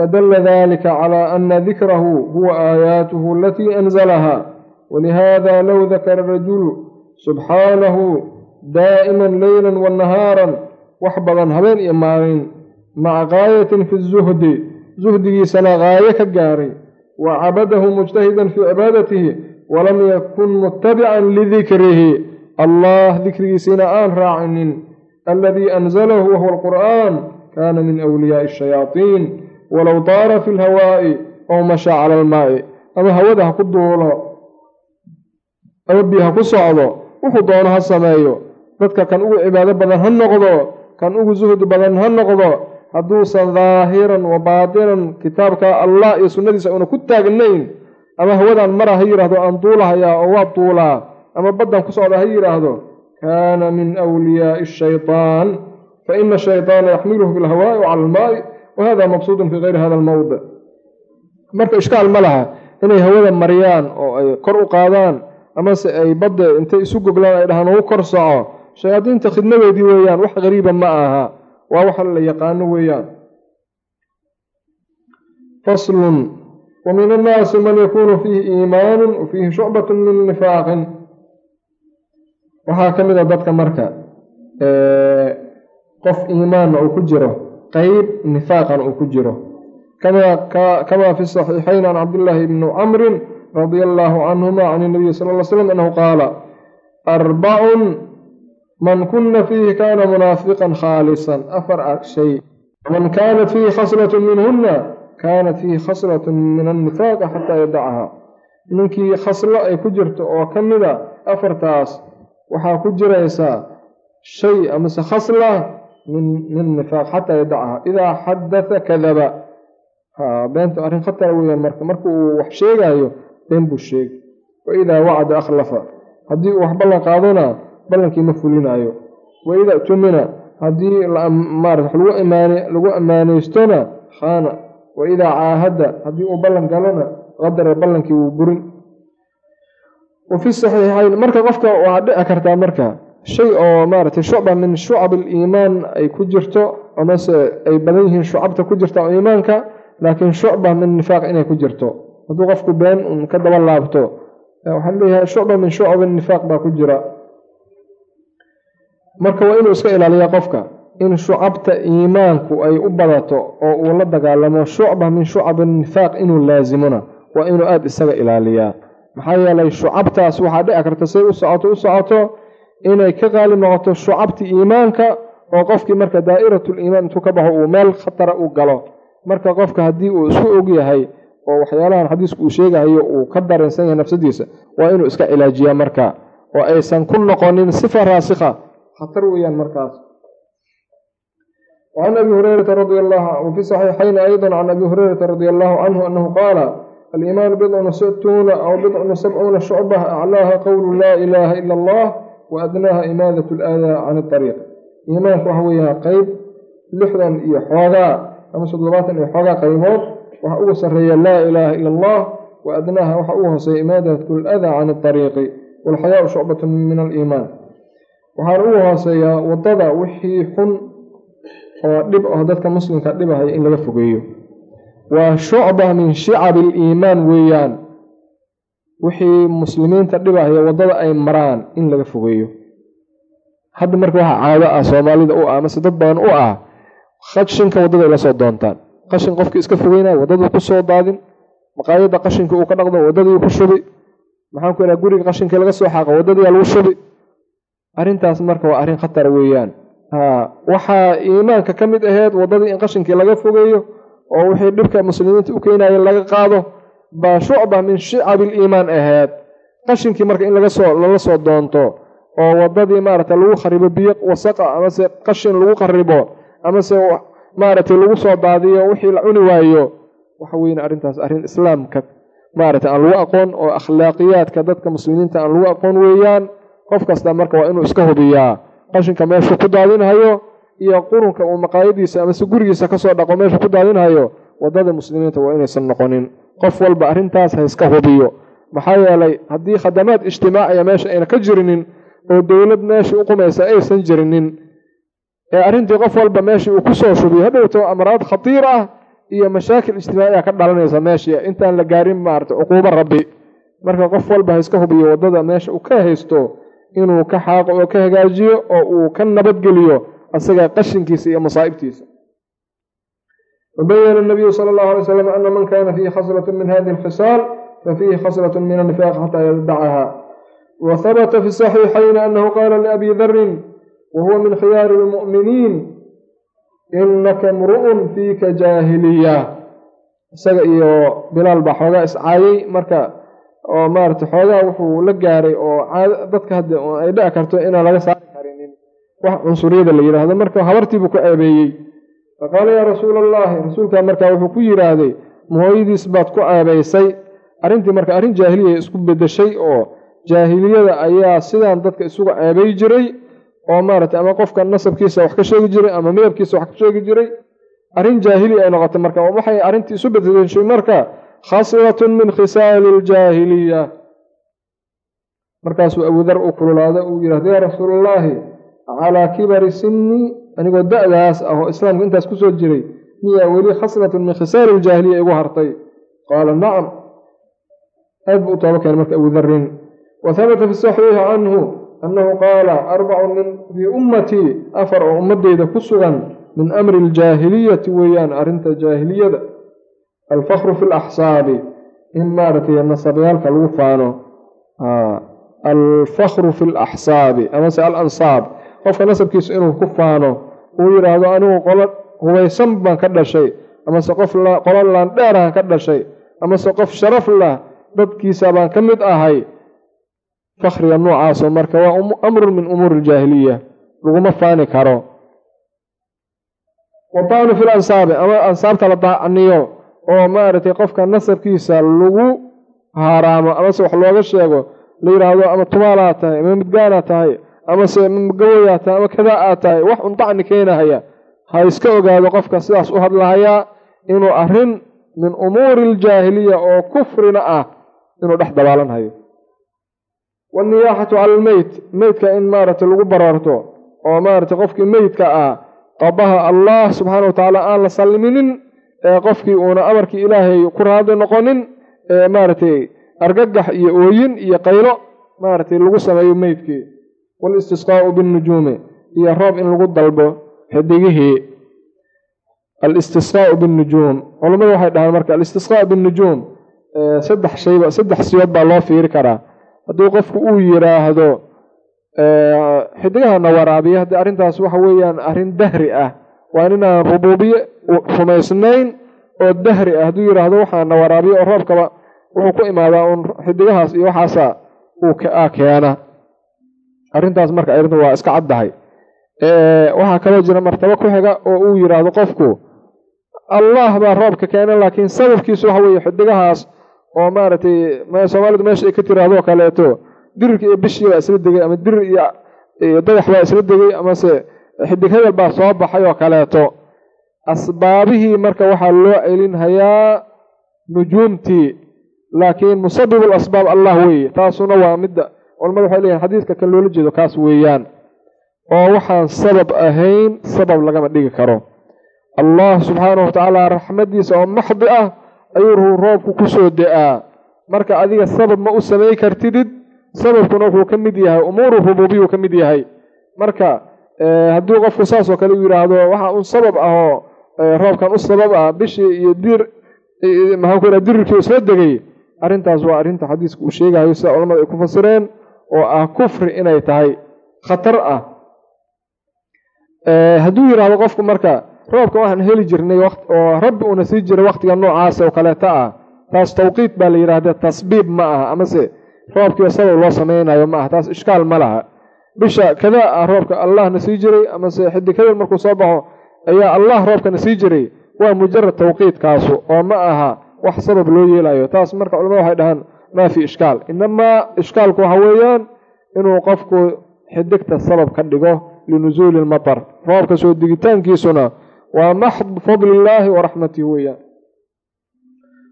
ana dikrahu huwa aayaatuhu alatii anzalaha walihada low dakara rajulu subxaanahu daa'iman leyla wanahaaran wax badan habeen iyo maalin maca gaayatin fi zuhdi zuhdigiisana gaayo ka gaaray wa cabadahu mujtahidan fii cibaadatihi walam yakun mutabican lidikrihi allah dikrigiisina aan raacinin aladii anzalahu wahuwa alqur'aan kaana min wliyaa'i ashayaatiin walow daara fi lhawaa'i ow mashaa cala almaa'i ama hawada ha ku duulo ama biyo ha ku socdo wuxuu doono ha sameeyo. Dadka kan ugu cibaado badan ha noqdo kan ugu zuhdi badan ha noqdo hadduusan daahiran wa baatinan kitaabka allah iyo sunnadiisa una ku taagnayn ama hawadan mara ha yidhaahdo aan duulahayaa oo waa duulaa ama baddan ku socda ha yidhaahdo kaana min wliyaa'i ashaytaan fa ina ashaytaana yaxmiluhu fi lhawaa'i wa cala almaa'i wa hada mabsuudun fii gayri hada almowdic marka ishkaal ma laha inay hawada mariyaan oo ay kor u qaadaan amase ay badda intay isu goglaan ay dhahaan ugu kor soco shayaadiinta khidmadeedii weeyaan wax qariiba ma aha waa waxa la yaqaano weeyaan faslun wa min annaasi man yakuunu fiihi iimaanu wa fiihi shucbatu min nifaaqin waxaa ka mid a dadka marka qof iimaanna uu ku jiro qeyb nifaaqan uu ku jiro. Kamaa fi saxiixayn can cabdillaahi bni camrin radia allaahu canhuma can inabiyi sala ll slam annahu qaala arbacun man kuna fiihi kaana munaafiqan khaalisan. Afar shay. Man kaanat fiihi khaslat minhuna kaanat fiihi khaslat min annifaaq xataa yadacaha ninkii khaslo ay ku jirto oo ka mida afartaas waxaa ku jiraysaa shay amase khasla min min nifaaq xataa yadacaha idaa xadatha kadaba ha beenta arrin khatara weeyaan marka marka uu wax sheegayo been buu sheegi wa idaa wacada akhlafa haddii uu wax ballan qaadona ballankii ma fulinayo wa idaa tumina haddii lagu ammaanaystona khaana wa idaa caahada haddii uu ballan galona qadara ballankii wuu burin wa fi saxiixayn marka qofka waxaa dhici kartaa marka shay oo maaragtay shucba min shucab aliimaan ay ku jirto amase ay badan yihiin shucabta ku jirta oo iimaanka laakiin shucba min nifaaq inay ku jirto. Hadduu qofku been un ka daba laabto waxaa leeyahay shucba min shucab nifaaq baa ku jira. Marka waa inuu iska ilaaliya qofka in shucabta iimaanku ay u badato oo uu la dagaalamo shucba min shucab nifaaq inuu laasimona waa inuu aada isaga ilaaliyaa. Maxaa yeelay shucabtaas waxaa dhici karta say u socoto u socoto inay ka qaali noqoto shucabti iimaanka oo qofkii marka daa'iratuliimaan intuu ka baxo uu meel khatara u galo marka qofka haddii uu isku og yahay oo waxyaalahan xadiisku uu sheegahayo uu ka dareensan yahay nafsadiisa waa inuu iska cilaajiyaa marka oo aysan ku noqonin sifa raasikha khatar weeyaan markaas وعن أبي هريرة رضي الله عنه وفي صحيحين أيضا عن أبي هريرة رضي الله عنه أنه قال الإيمان بضع wa adnaaha imaadat alaadaa can iariiq iimaanku waxa weeyaa qeyb lixdan iyo xoogaa ama todobaatan iyo xoogaa qaybood waxa ugu sarreeya laa ilaaha ila allah wa adnaaha waxa ugu hooseeya imaadat ladaa can ariiqi walxayaau shucbatu min aliimaan waxaana ugu hooseeyaa waddada wixii xun oo dhib ah dadka muslimka dhibahaya in laga fogeeyo waa shucba min shicabi liimaan weeyaan wixii muslimiinta dhibahaya waddada ay maraan in laga fogeeyo. Hadda marka waxaa caado ah soomaalida u ah mase dad badan u ah qashinka waddada ay la soo doontaan. Qashin qofkii iska fogeynaya waddaduu ku soo daadin. Maqaayadda qashinka uu ka dhaqdo waddadii ku shubi. Maxaan ku idhaha guriga qashinka laga soo xaaqa waddadiia lagu shubi. Arrintaas marka waa arrin khatar weeyaan. Waxaa iimaanka ka mid aheyd waddadii in qashinkii laga fogeeyo oo wixii dhibka muslimiinta u keenaya laga qaado baa shucba min shicab iliimaan ahayd. Qashinkii marka in lala soo doonto oo waddadii maaragtay lagu kharibo biyo wasaqa amase qashin lagu kharibo amase maaragtay lagu soo daadiyo wixii la cuni waayo waxa weyne arrintaas arrin islaamka maaragtay aan lagu aqoon oo akhlaaqiyaadka dadka muslimiinta aan lagu aqoon weeyaan qof kasta marka waa inuu iska hubiyaa. Qashinka meeshuu ku daadinhayo iyo qurunka uu maqaayadiisa amase gurigiisa ka soo dhaqo meeshuu ku daadinhayo waddada muslimiinta waa inaysan noqonin qof walba arrintaas ha iska hubiyo. Maxaa yeelay haddii khadamaad ijtimaaciya meesha ayna ka jirinin oo dowlad meeshii u qumaysa aysan jirinin ee arrintii qof walba meeshii uu ku soo shubiyo hadhowto amraad khatiir ah iyo mashaakil ijtimaaciya ka dhalanaysa meeshii intaan la gaarin maarata cuquubo rabbi. Marka qof walba ha iska hubiyo waddada meesha uu ka haysto inuu ka xaaqo oo ka hagaajiyo oo uu ka nabadgeliyo asaga qashinkiisa iyo masaa'ibtiisa وبين النبي صلى الله عليه وسلم أن من كان فيه خصلة من هذه الخصال ففيه خصلة من النفاق حتى يدعها وثبت في الصحيحين أنه قال لأبي ذر وهو من خيار المؤمنين إنك امرؤ فيك جاهلية isaga iyo bilaal baa xoogaa iscaayay marka oo maarata xoogaa wuxuu la gaaray oo dadka hadde ay dhici karto inaan laga saari karinin wax cunsuriyada la yidhaahdo marka habartiibuu ku ceebeeyey faqaala yaa rasuula allahi rasuulkaa markaa wuxuu ku yidhaahday mahooyadiis baad ku ceebaysay arrintii marka arrin jaahiliya isku bedeshay oo jaahiliyada ayaa sidaan dadka isugu ceebay jiray oo maaragtay ama qofka nasabkiisa wax ka sheegi jiray ama midabkiisa wax ka sheegi jiray arrin jaahili ay noqotay marka waxay arrintii isu bedeshay marka khaslatun min khisaali iljaahiliya markaasuu abudar u kululaada uu yidhahda yaa rasuulallaahi calaa kibari sinni anigoo da-daas ah oo islaamka intaas ku soo jiray miyaa weli khaslatun min khisaali iljaahiliya igu hartay? Qaala nacam aad buu u tooba keenay marka abudarin wa habata fi saxiixi canhu annahu qaala arbacun min fii ummatii afar oo ummadeyda ku sugan min amri aljaahiliyati weeyaan arrinta jaahiliyada. Alfakru fi laxsaabi in maaragtay nasabyaalka lagu faano. Alfakru fi laxsaabi amase alansaab qofka nasabkiisa inuu ku faano uu yidhaahdo anigu qolo hubaysan baan ka dhashay amase qof qolo laandheerahan ka dhashay amase qof sharaf lah dadkiisa baan ka mid ahay. Fakriga noocaasoo marka waa amrun min umuuri iljaahiliya laguma faani karo. Wataanu fil ansaabi ama ansaabta la daacniyo oo maaragtay qofka nasabkiisa lagu haaraamo amase wax looga sheego la yidhaahdo ama tumaalaa tahay ama midgaanaa tahay amase magaboyaa tahay ama kadaa aad tahay wax un dacni keenahaya. Ha iska ogaado qofka sidaas u hadlahayaa inuu arrin min umuuri iljaahiliya oo kufrina ah inuu dhex dabaalanhayo wanniyaaxatu cala almeyt meydka in maaragtay lagu baraarto oo maaragtay qofkii meydka ah qabaha allah subxaana wa tacaala aan la salliminin ee qofkii uuna amarkii ilaahay ku raadi noqonin ee maaragtay argagax iyo ooyin iyo qaylo maaragtay lagu sameeyo meydkii walistisqaa'u binnujuumi iyo roob in lagu dalbo xidigihii. Alistisqaa'u binnujuum culammadu waxay dhahaan marka alistisqaa'u binnujuum saddex shayba saddex siyood baa loo fiiri karaa. Haddii qofku uu yidhaahdo xidigahana waraabiya haddii arrintaas waxa weeyaan arrin dahri ah waa inaan rubuubiye rumaysnayn oo dahri ah. Hadduu yidhaahdo waxaana waraabiya oo roobkaba wuxuu ku imaadaa uun xidigahaas iyo waxaasa uu keena arrintaas marka arrinta waa iska caddahay. Waxaa kaloo jira martabo ku xiga oo uu yidhaahdo qofku allah baa roobka keena laakiin sababkiisu waxa weeye xidigahaas oo maaragtay soomaalidu meesha ay ka tiraahdo kaleeto dirirka iyo bishii baa isla degay ama dirir iyo dadax baa isla degay amase xidig hebel baa soo baxay oo kaleeto. Asbaabihii marka waxaa loo celinhayaa nujuumtii laakiin musabibul asbaab allah weeye taasuna waa midda culamadu waxay leeyihiin xadiiska kan loola jeedo kaas weeyaan oo waxaan sabab ahayn sabab lagama dhigi karo. Allah subxaanahu watacaala raxmaddiisa oo maxdi ah ayuu roobku ku soo de-aa marka adiga sabab ma u samay kartidid sababkuna wuxuu ka mid yahay umuuru rubuubiyu ka mid yahay. Marka haddii qofku saasoo kale u yidhaahdo waxa un sabab ah oo roobkan u sabab ah bishii iyo dir maxaan ku yidhaha dirirkii isla degay arrintaas waa arrinta xadiiska uu sheegayo sida culamadu ay ku fasireen oo ah kufri inay tahay khatar ah. Hadduu yidhaahdo qofku marka roobka waxaan heli jirnay oo rabbi uuna sii jiray wakhtiga noocaas oo kaleeta ah taas tawqiit baa la yidhaahda tasbiib ma aha amase roobkiiba sabab loo samaynayo ma aha taas ishkaal ma laha. Bisha kadaa ah roobka allahna sii jiray amase hebel markuu soo baxo ayaa allah roobkana sii jiray waa mujarad tawqiitkaasu oo ma aha wax sabab loo yeelayo. Taas marka culamada waxay dhahaan maa fii ishkaal inamaa ishkaalku waxa weeyaan inuu qofku xidigta sabab ka dhigo linusuuli ilmatar roobka soo digitaankiisuna waa maxd fadli illaahi wa raxmatihi weeyaan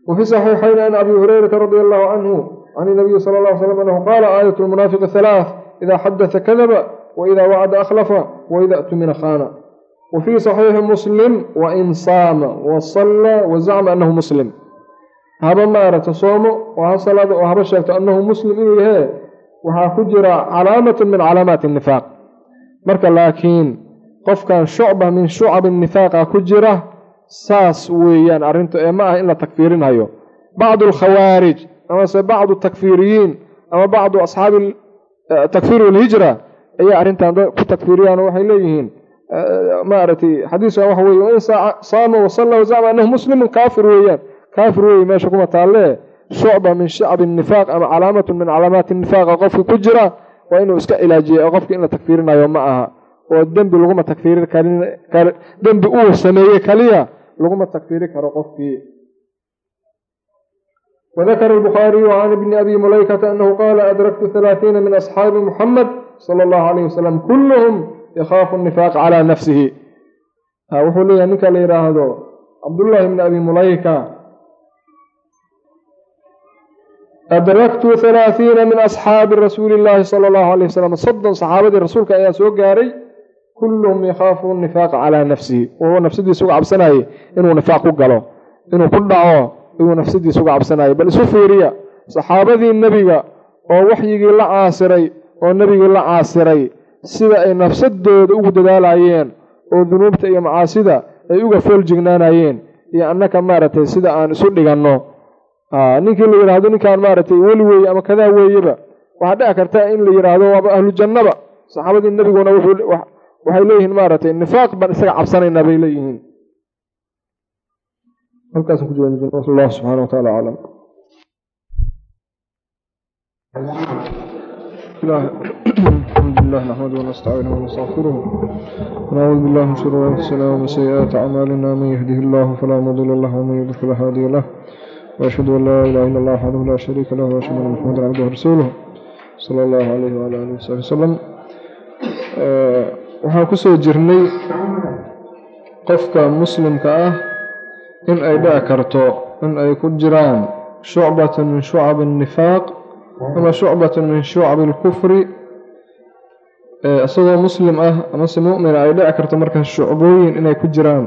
wafii saxiixayn an abi hurayrata radia allahu canhu can inabiyi sala alla ly slam anahu qaala aayat lmunaafiqi halaath idaa xadada kadaba waida wacada akhlafa waida tumina khaana wafii saxiixi muslim wain saama wasalla wazacma anahu muslim haba maaragta soomo oo ha salaado oo haba sheegto annahu muslim inuu yahe waxaa ku jira calaamatun min calaamaati innifaaq marka laakiin qofkan shucba min shucabi innifaaqa ku jira saas weeyaan arrintu ee ma ah in la takfiirinhayo bacdu alkhawaarij amase bacdu takfiiriyiin ama bacdu asxaabi eh, takfiir alhijra ayaa arrintan ku takfiiriyaan waxay leeyihiin. Eh, eh, Maaragtay xadiiskan waxa weye wain saama wasalla wazacma annahu muslimun kaafir weeyaan kaafir weeye meesha kuma taalle shucba min shacbi nifaaq ama calaamatun min calaamaati nifaaqa qofka ku jira waa inuu iska cilaajiya oo qofka in la takfiirinayo ma aha oo dembi laguma takfiiri karin dembi uu sameeye kaliya laguma takfiiri karo qofkii وذكر البخاري عن ابن أبي مليكة أنه قال أدركت ثلاثين من أصحاب محمد صلى الله عليه وسلم كلهم يخاف النفاق على نفسه وحو لي نك ليراهدو عبد الله بن أبي adraktu halaaiina min asxaabi rasuuli illaahi sala allahu alayh wasalam soddon saxaabadii rasuulka ayaa soo gaaray kulluhum yakhaafu nifaaq calaa nafsihi wahuwa nafsadiisa uga cabsanaye inuu nifaaq ku galo inuu ku dhaco ayuu nafsadiisa uga cabsanayay bal isu fiiriya saxaabadii nebiga oo waxyigii la caasiray oo nebigii la caasiray sida ay nafsadooda ugu dadaalayeen oo dunuubta iyo macaasida ay uga fool jignaanayeen iyo annaka maaragtay sida aan isu dhiganno ninkii la yidhaahdo ninkaan maaragtay weli weeye ama kadaa weeyeba waxaa dhici karta in la yidhaahdo waaba ahlu jannaba saxaabadii nebiguna wuxuu waxay leeyihiin maaragtay nifaaq baan isaga cabsanaynaa bay leeyihiin halkaasaan ku jooga allah subxana wa taala aclam الحمد لله نحمده ونستعينه ونستغفره ونعوذ بالله من شرور انفسنا ومن سيئات اعمالنا من يهده الله فلا مضل له ومن يضلل فلا هادي له واشهد ان لا اله الا الله وحده لا شريك له واشهد ان محمدا عبده ورسوله صلى الله عليه وعلى اله وصحبه وسلم waxaan kusoo jirnay qofka muslimka ah in ay dhici karto in ay ku jiraan shucbatan min shucab الnifaaq ama shucbatan min shucab اlkufri isagoo muslim ah amase mu'mina ay dhici karto marka shucbooyin inay ku jiraan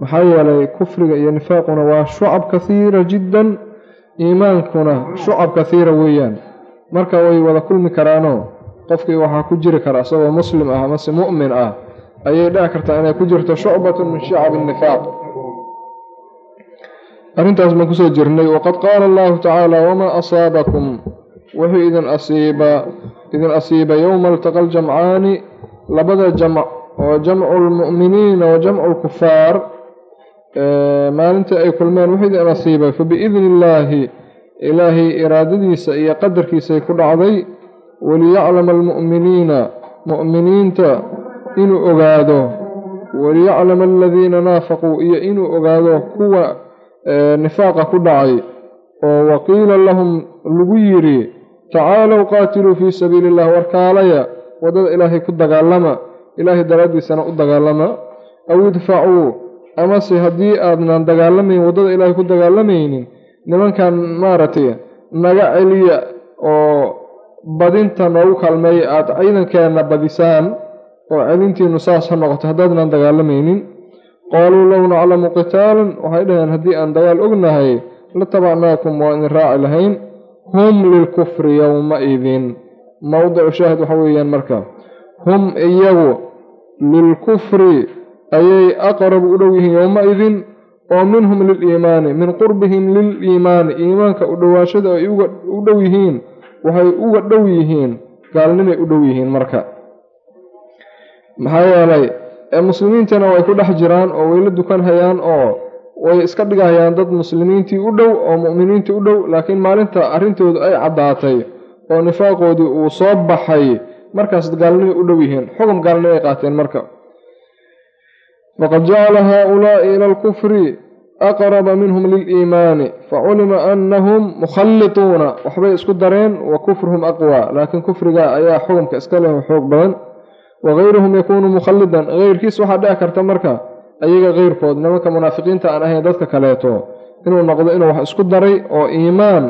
maxaa yeelay kufriga iyo nifaaquna waa shucab kahiira jiddan iimaankuna shucab kahiira weeyaan. Marka way wada kulmi karaanoo qofkii waxaa ku jiri kara isagoo muslim ah amase mu'min ah ayay dhici kartaa inay ku jirto shucbatun min shucab الnifaaq arrintaas baan ku soo jirnay waqad qaala allahu tacaala wamaa asaabakum? Wuxuu idin asiiba idin asiiba yowma altaqa aljamcaani labada jamc oo jamcu lmu'miniina wa jamcu lkufaar maalintii ay kulmeen wuxuu idin asiibay fabiidni illaahi ilaahay iraadadiisa iyo qadarkiisay ku dhacday waliyaclama almu'miniina mu'miniinta inuu ogaado waliyaclama aladiina naafaquu iyo inuu ogaado kuwa nifaaqa ku dhacay oo waqiila lahum lagu yidhi tacaalow qaatiluu fii sabiili illah warkaalaya waddada ilaahay ku dagaalama ilaahay daraaddiisana u dagaalama aw idfacuu amase haddii aadnan dagaalamayn waddada ilaahay ku dagaalamaynin nimankan maaragtay naga celiya oo badinta noogu kaalmeeya aada ciidankeenna badisaan oo celintiinu saas ha noqoto haddaadnan dagaalamaynin qaaluu low naclamu qitaalan waxay dhaheen haddii aan dagaal ognahay la tabacnaakum waa idin raaci lahayn. Hum lilkufri yowma-idin mowdicu shaahid waxa weeyaan marka hum iyagu lilkufri ayay aqrabu u dhow yihiin yowma-idin oo minhum liliimaani min qurbihim liliimaani iimaanka u dhowaashada ay u dhow yihiin waxay uga dhow yihiin gaalnimay u dhow yihiin marka. Maxaa yeelay muslimiintana way ku dhex jiraan oo way la dukan hayaan oo way iska dhigahayaan dad muslimiintii u dhow oo mu'miniintii u dhow. Laakiin maalinta arrintoodu ay caddaatay oo nifaaqoodii uu soo baxay markaas gaalnimay u dhow yihiin. Xukun gaalnimo ay qaateen marka faqad jacala haaulaa'i ila alkufri aqraba minhum liliimaani faculima annahum mukhallituuna waxbay isku dareen wa kufruhum aqwaa laakiin kufriga ayaa xukumka iska leh xoog badan wagayruhum yakuunu mukhallidan keyrkiis waxaa dhici karta marka ayaga keyrkood nimanka munaafiqiinta aan ahayn dadka kaleeto inuu noqdo inuu wax isku daray oo iimaan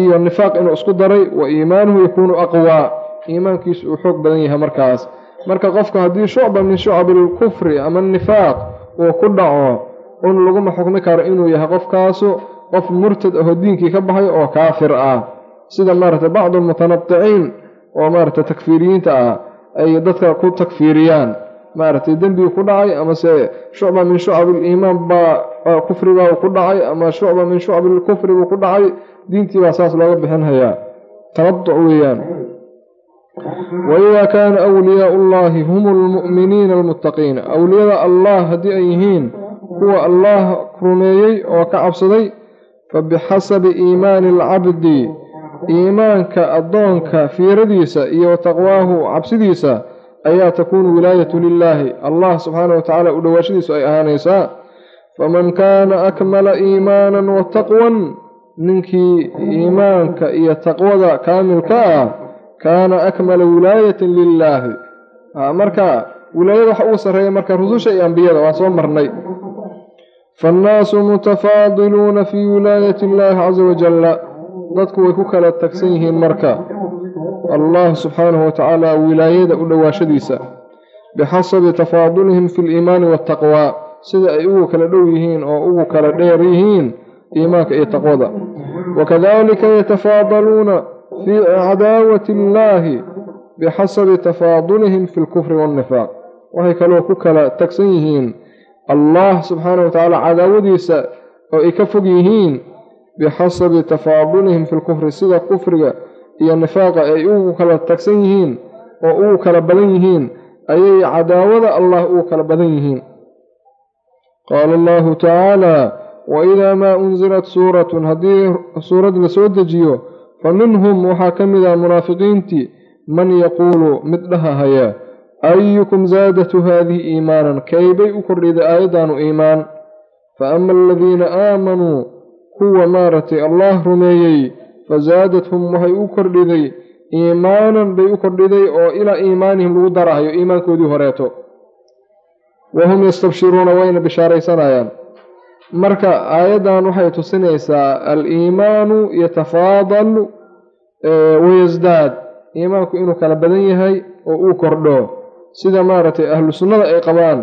iyo nifaaq inuu isku daray wa iimaanuhu yakuunu aqwaa iimaankiisu uu xoog badan yahay markaas marka qofka haddii shucba min shucabi alkufri ama nifaaq uu ku dhaco un laguma xukmi karo inuu yahay qofkaasu qof murtad ahoo diinkii ka baxay oo kaafir ah. Sida maaragtay bacdu almutanadiciin oo maaragtay takfiiriyiinta ah ay dadka ku takfiiriyaan. Maaragtay dembigii ku dhacay amase shucba min shucabi aliimaan baa kufribaa ku dhacay ama shucba min shucabi alkufri buu ku dhacay diintii baa saas looga bixinhayaa. Tanaduc weeyaan waidaa kaana awliyaau ullaahi hum almu'miniina almuttaqiina awliyada allah haddii ay yihiin kuwa allah rumeeyey oo ka cabsaday fabixasabi iimaani alcabdi iimaanka addoonka fiiradiisa iyo taqwaahu cabsidiisa ayaa takuunu wilaayatu lilaahi allah subxaana wa tacaala u dhowaashadiisu ay ahaanaysaa faman kaana akmala iimaanan wa taqwan ninkii iimaanka iyo taqwada kaamilka ah kaana akmala wilaayatan lilaahi marka wilaayada waxa ugu sarreeya marka rususha iyo ambiyada waan soo marnay. Faannaasu mutafaadiluuna fii wilaayati illaahi casa wajalla dadku way ku kala tagsan yihiin marka. Allah subxaanahu wa tacaala wilaayada u dhowaashadiisa bixasabi tafaadulihim fi liimaani waataqwaa sida ay ugu kala dhow yihiin oo ugu kala dheer yihiin iimaanka iyo taqwada. Wakadalika yatafaadaluuna fii cadaawati illaahi bixasabi tafaadulihim fi lkufri waannifaaq waxay kaloo ku kala tagsan yihiin allah subxaanahu wa tacaala cadaawadiisa oo ay ka fog yihiin bixasabi tafaadulihim fi lkufri sida kufriga iyo nifaaqa ay ugu kala tagsan yihiin oo ugu kala badan yihiin ayay cadaawada allah ugu kala badan yihiin qaala allahu tacaala waidaa maa unzilat suuratun haddii suurad la soo dejiyo fa minhum waxaa ka mid ah munaafiqiintii man yaquulu mid dhahahaya ayukum zaadatu haadihi iimaanan? Kaybay u kordhiday aayaddaanu iimaan. Fa ama aladiina aamanuu kuwa maaragtay allah rumeeyey fazaadathum waxay u kordhiday iimaanan bay u kordhiday oo ilaa iimaanihim lagu darahayo iimaankoodii horeeto. Wahum yastabshiruuna wayna bishaaraysanayaan marka aayaddan waxay tusinaysaa al-iimaanu yatafaadalu wayasdaad iimaanku inuu kala badan yahay oo uu kordho. Sida maaragtay ahlu sunnada ay qabaan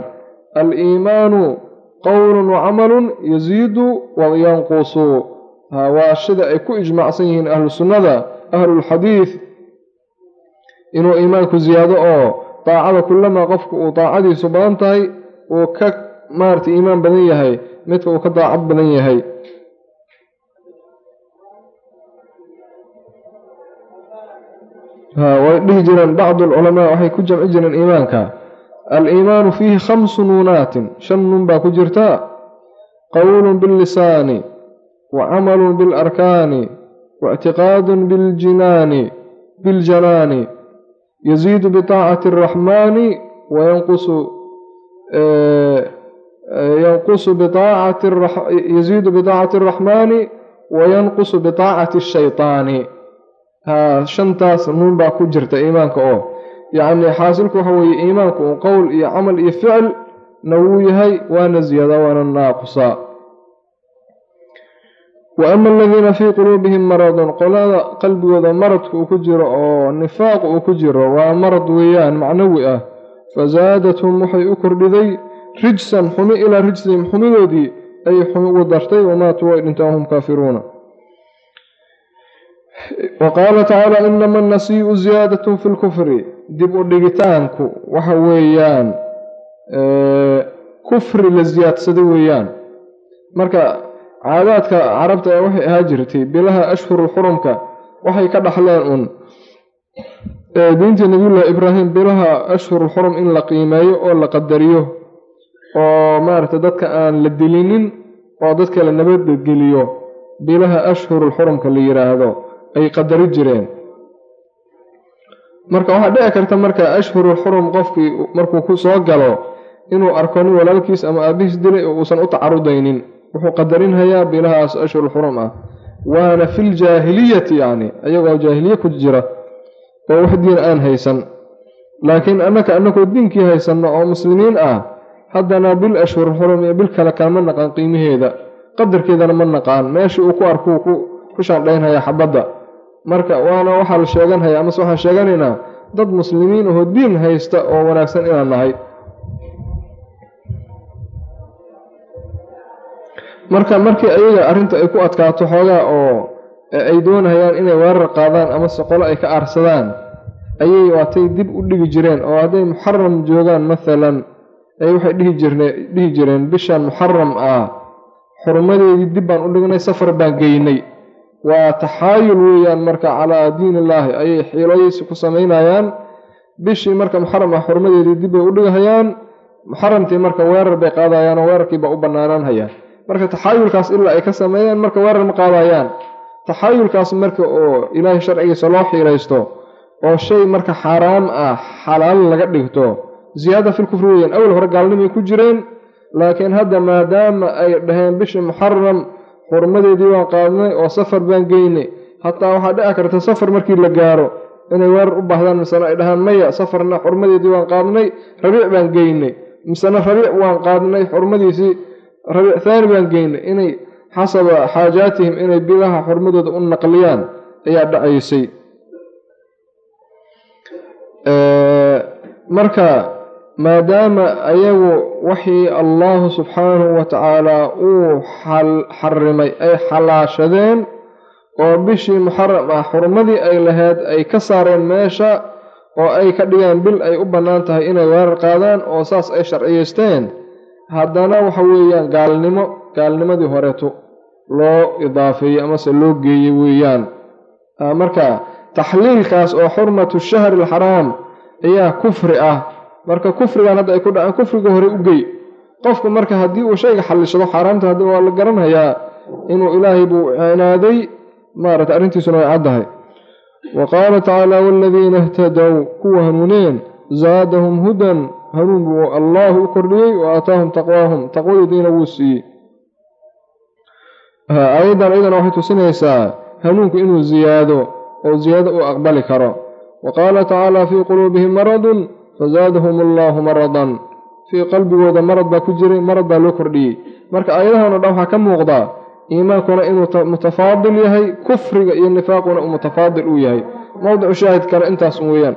al-iimaanu qowlun wa camalun yasiidu wa yanqusu. Waa sida ay ku ijmaacsan yihiin ahlu sunnada ahlulxadiid inuu iimaanku ziyaado oo daacada kullamaa qofku uu daacadiisu badan tahay uu ka maaragtay iimaan badan yahay midka uu ka daacad badan yahay. Way dhihi jireen bacdu alculamaa waxay ku jamci jireen iimaanka. Al-iimaanu fiihi khamsu nuunaatin shan nuun baa ku jirta. Qowlun billisaani wa camalun bilarkaani wa ictiqaadun biljinaani biljanaani. Yaziidu bitaacati araxmaani wa yanqusu biaacati yaziidu bitaacati araxmaani wa yanqusu bitaacati ashaytaani haa shantaas nuun baa ku jirta iimaanka oo yacni xaasilku waxa weeye iimaanku uu qowl iyo camal iyo ficil na wuu yahay waana ziyaadaa waana naaqusaa wa ama aladiina fii quluubihim maradun qolada qalbigooda maradku uu ku jiro oo nifaaq uu ku jiro waa marad weeyaan macnawi ah fasaadathum waxay u kordhiday rijsan xumi ilaa rijsihim xumidoodii ayay xumi ugu dartay wamaatuu way dhintaan hum kaafiruuna. Wa qaala tacaala inama annasii'u ziyaadatun fi lkufri dib u dhigitaanku waxa weeyaan kufri la siyaadsaday weeyaan. Marka caadaadka carabta ee waxay ahaa jirtay bilaha ashhurul xurumka waxay ka dhaxleen un diintii nabiyullaahi ibraahim bilaha ashhurul xurum in la qiimeeyo oo la qadariyo oo maaragtay dadka aan la dilinin oo dadka la nabadgeliyo bilaha ashhurul xurumka la yidhaahdo ay qadari jireen. Marka waxaa dhici karta marka ashhurul xurum qofkii markuu ku soo galo inuu arko nin walaalkiis ama aabihiis dilay oo uusan u tacarudaynin wuxuu qadarinhayaa bilahaas ashhurul xurum ah. Waana fil jaahiliyati yacni ayagoo jaahiliye ku jira oo wax diin aan haysan. Laakiin annaka annakoo diinkii haysanno oo muslimiin ah haddana bil ashhurul xurum iyo bil kale kalma naqaan qiimaheeda qadarkeedana ma naqaan. Meeshii uu ku arkuu ku shaandhaynhayaa xabadda. Marka waana waxaa la sheeganhayaa amase waxaan sheeganaynaa dad muslimiin ahoo diin haysta oo wanaagsan inaan nahay. Marka markii ayaga arrinta ay ku adkaato xoogaa oo ay doonahayaan inay weerar qaadaan amase qolo ay ka aarsadaan ayay waatay dib u dhigi jireen oo hadday muxaram joogaan mathalan ay waxay dhihi jireen bishan muxaram ah xurmadeedii dib baan u dhignay safar baan geynay. Waa taxaayul weeyaan marka calaa diin illaahi ayay xiilooyeysi ku samaynayaan. Bishii marka muxaram ah xurmadeedii dib bay u dhigahayaan muxaramtii marka weerar bay qaadayaan oo weerarkiiba u bannaanaanhayaan. Marka taxaayulkaas ilaa ay ka sameeyaan marka weerar ma qaadayaan. Taxaayulkaas marka oo ilaahay sharcigiisa loo xiilaysto oo shay marka xaaraam ah xalaal laga dhigto ziyaada fil kufri weeyaan awal hore gaalnimay ku jireen laakiin hadda maadaama ay dhaheen bishii muxaram xurmadeedii waan qaadnay oo safar baan geynay. Hataa waxaa dhici karta safar markii la gaaro inay weerar u baahdaan misena ay dhahaan maya safarna xurmadeedii waan qaadnay rabiic baan geynay. Misena rabiic waan qaadnay xurmadiisii rabiic thaani baan geynay. Inay xasaba xaajaatihim inay bilaha xurmadooda u naqliyaan ayaa dhacaysay. Marka maadaama ayagu waxii allahu subxaanahu wa tacaala uu xarimay ay xalaashadeen oo bishii muxaram ah xurmadii ay lahayd ay ka saareen meesha oo ay ka dhigeen bil ay u bannaan tahay inay weerar qaadaan oo saas ay sharciyeysteen. Haddana waxa weeyaan gaalnimo gaalnimadii horeeto loo idaafeeyey amase loo geeyey weeyaan. Marka taxliilkaas oo xurmatu shahri alxaraam ayaa kufri ah marka kufrigan hadda ay ku dhaceen kufriga hore u gey. Qofku marka haddii uu shayga xallishado xaaraamta haddi waa la garanhayaa inuu ilaahay buu cinaaday maarata arrintiisuna way caddahay wa qaala tacaala waaladiina ihtadow kuwa hanuuneen zaadahum hudan hanuun buu allaahu u kordhiyey wa aataahum taqwaahum taqwadoodiina wuu siiyey. Aayaddan iyadana waxay tusinaysaa hanuunku inuu ziyaado oo ziyaado uu aqbali karo. Wa qaala tacaala fii quluubihim maradun fazaadahum allaahu maradan. Fii qalbigooda marad baa ku jiray marad baa loo kordhiyey. Marka aayadahan o dhan waxaa ka muuqdaa iimaankuna inuu mutafaadil yahay kufriga iyo nifaaquna uu mutafaadil uu yahay. Mowdicu shaahid kale intaas un weeyaan.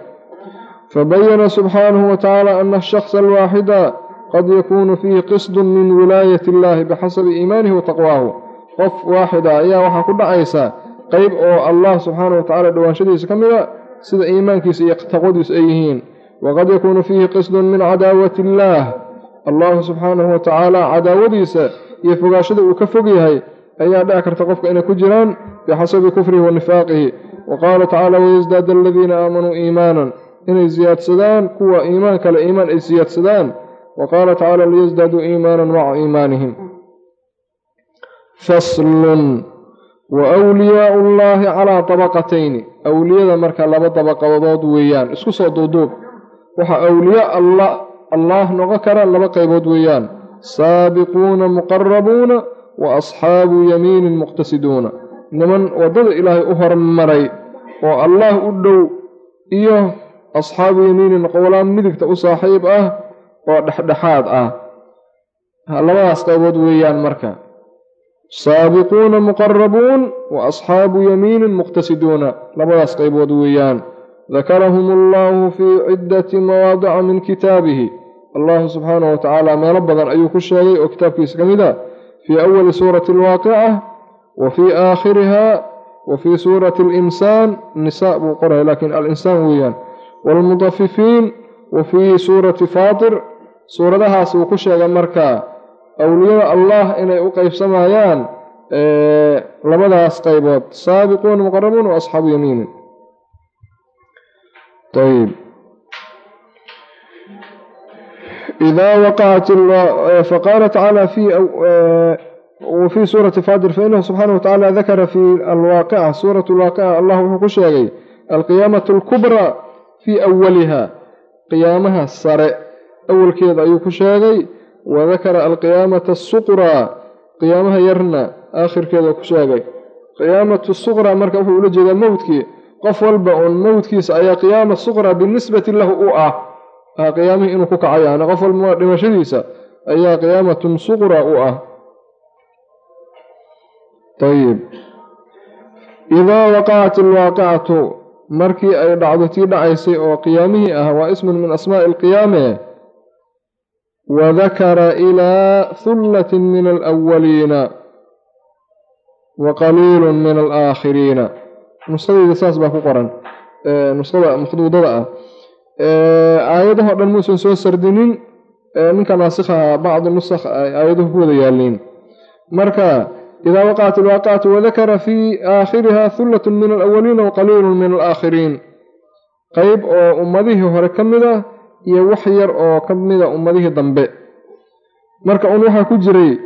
Fabayana subxaanahu wa tacaala ana ashaksa alwaaxida qad yakuunu fiihi qisdun min wilaayati illaahi bixasabi iimaanihi wa taqwaahu. Qof waaxida ayaa waxaa ku dhacaysa qeyb oo allah subxaanahu wa tacala dhawaanshadiisa ka mid a sida iimaankiisa iyo taqwadiisu ay yihiin waqad yakuunu fiihi qisdun min cadaawati illaah allahu subxaanahu wa tacaala cadaawadiisa iyo fogaashada uu ka fog yahay ayaa dhici karta qofka inay ku jiraan bixasabi kufrihi wa nifaaqihi wa qaala tacaala wayasdaada aladiina aamanuu iimaanan inay siyaadsadaan kuwa iimaan kale iimaan ay siyaadsadaan wa qaala tacaala liyasdaaduu iimaanan maca iimaanihim faslun wa wliyaau llaahi calaa dabaqatayni awliyada marka laba dabaqadood weeyaan isku soo duuduub waxaa awliya allah allaah noqon kara laba qaybood weeyaan. Saabiquuna muqarabuuna wa asxaabu yamiinin muqtasiduuna. Niman waddada ilaahay u hormaray oo allaah u dhow iyo asxaabu yamiinin qowlaan midigta u saaxiib ah oo dhexdhexaad ah. Labadaas qaybood weeyaan marka. Saabiquuna muqarabuun wa asxaabu yamiinin muqtasiduuna. Labadaas qaybood weeyaan dakarahum allahu fii ciddati mawaadica min kitaabihi allahu subxaanahu wa tacaala meelo badan ayuu ku sheegay oo kitaabkiisa ka mid a fii awali suurati alwaaqica wa fii aakhiriha wa fii suurati alinsaan nisaa buu qoraya laakiin alinsaan weeyaan waalmudafifiin wa fii suurati faatir suuradahaas uu ku sheegay markaa awliyada allah inay u qeybsamayaan labadaas qaybood saabiquuna muqarabuun wa asxaabu yamiinin ayb إذا وقعت فقال تعالى في وفي سورة فاطر فإنه سبحانه وتعالى ذكر في الواقعة سورة الواقعة الله وحكو شيغي القيامة الكبرى في أولها قيامها السرع أول كذا أيوكو شيغي وذكر القيامة الصقرى قيامها يرنا آخر كذا كشيغي قيامة الصغرى مركا وحو qof walba uun mowdkiisa ayaa qiyaama suqra binisbati lahu u ah, ah qiyaamihii inuu ku kaco yani qof walba dhimashadiisa ayaa qiyaamatun suqra u ah. Ayib idaa waqacat alwaaqicatu markii ay dhacdo tii dhacaysay oo qiyaamihii ah waa ismun min asmaa'i alqiyaame wadakara ilaa hullatin min alawaliina wa qaliilun min alaakhiriina nuskhadeyda saas baa ku qoran nuskhada makhduudada ah. Aayadahoo dhan muusan soo sardinin ninka naasikhaha bacdu nusakh ay aayaduhu ku wada yaaliin marka idaa waqacat alwaaqicatu wadakara fii aakhiriha hullatun min alawaliina waqaliilun min alaakhiriin. Qeyb oo ummadihii hore ka mid ah iyo wax yar oo ka mida ummadihii dambe. Marka un waxaa ku jiray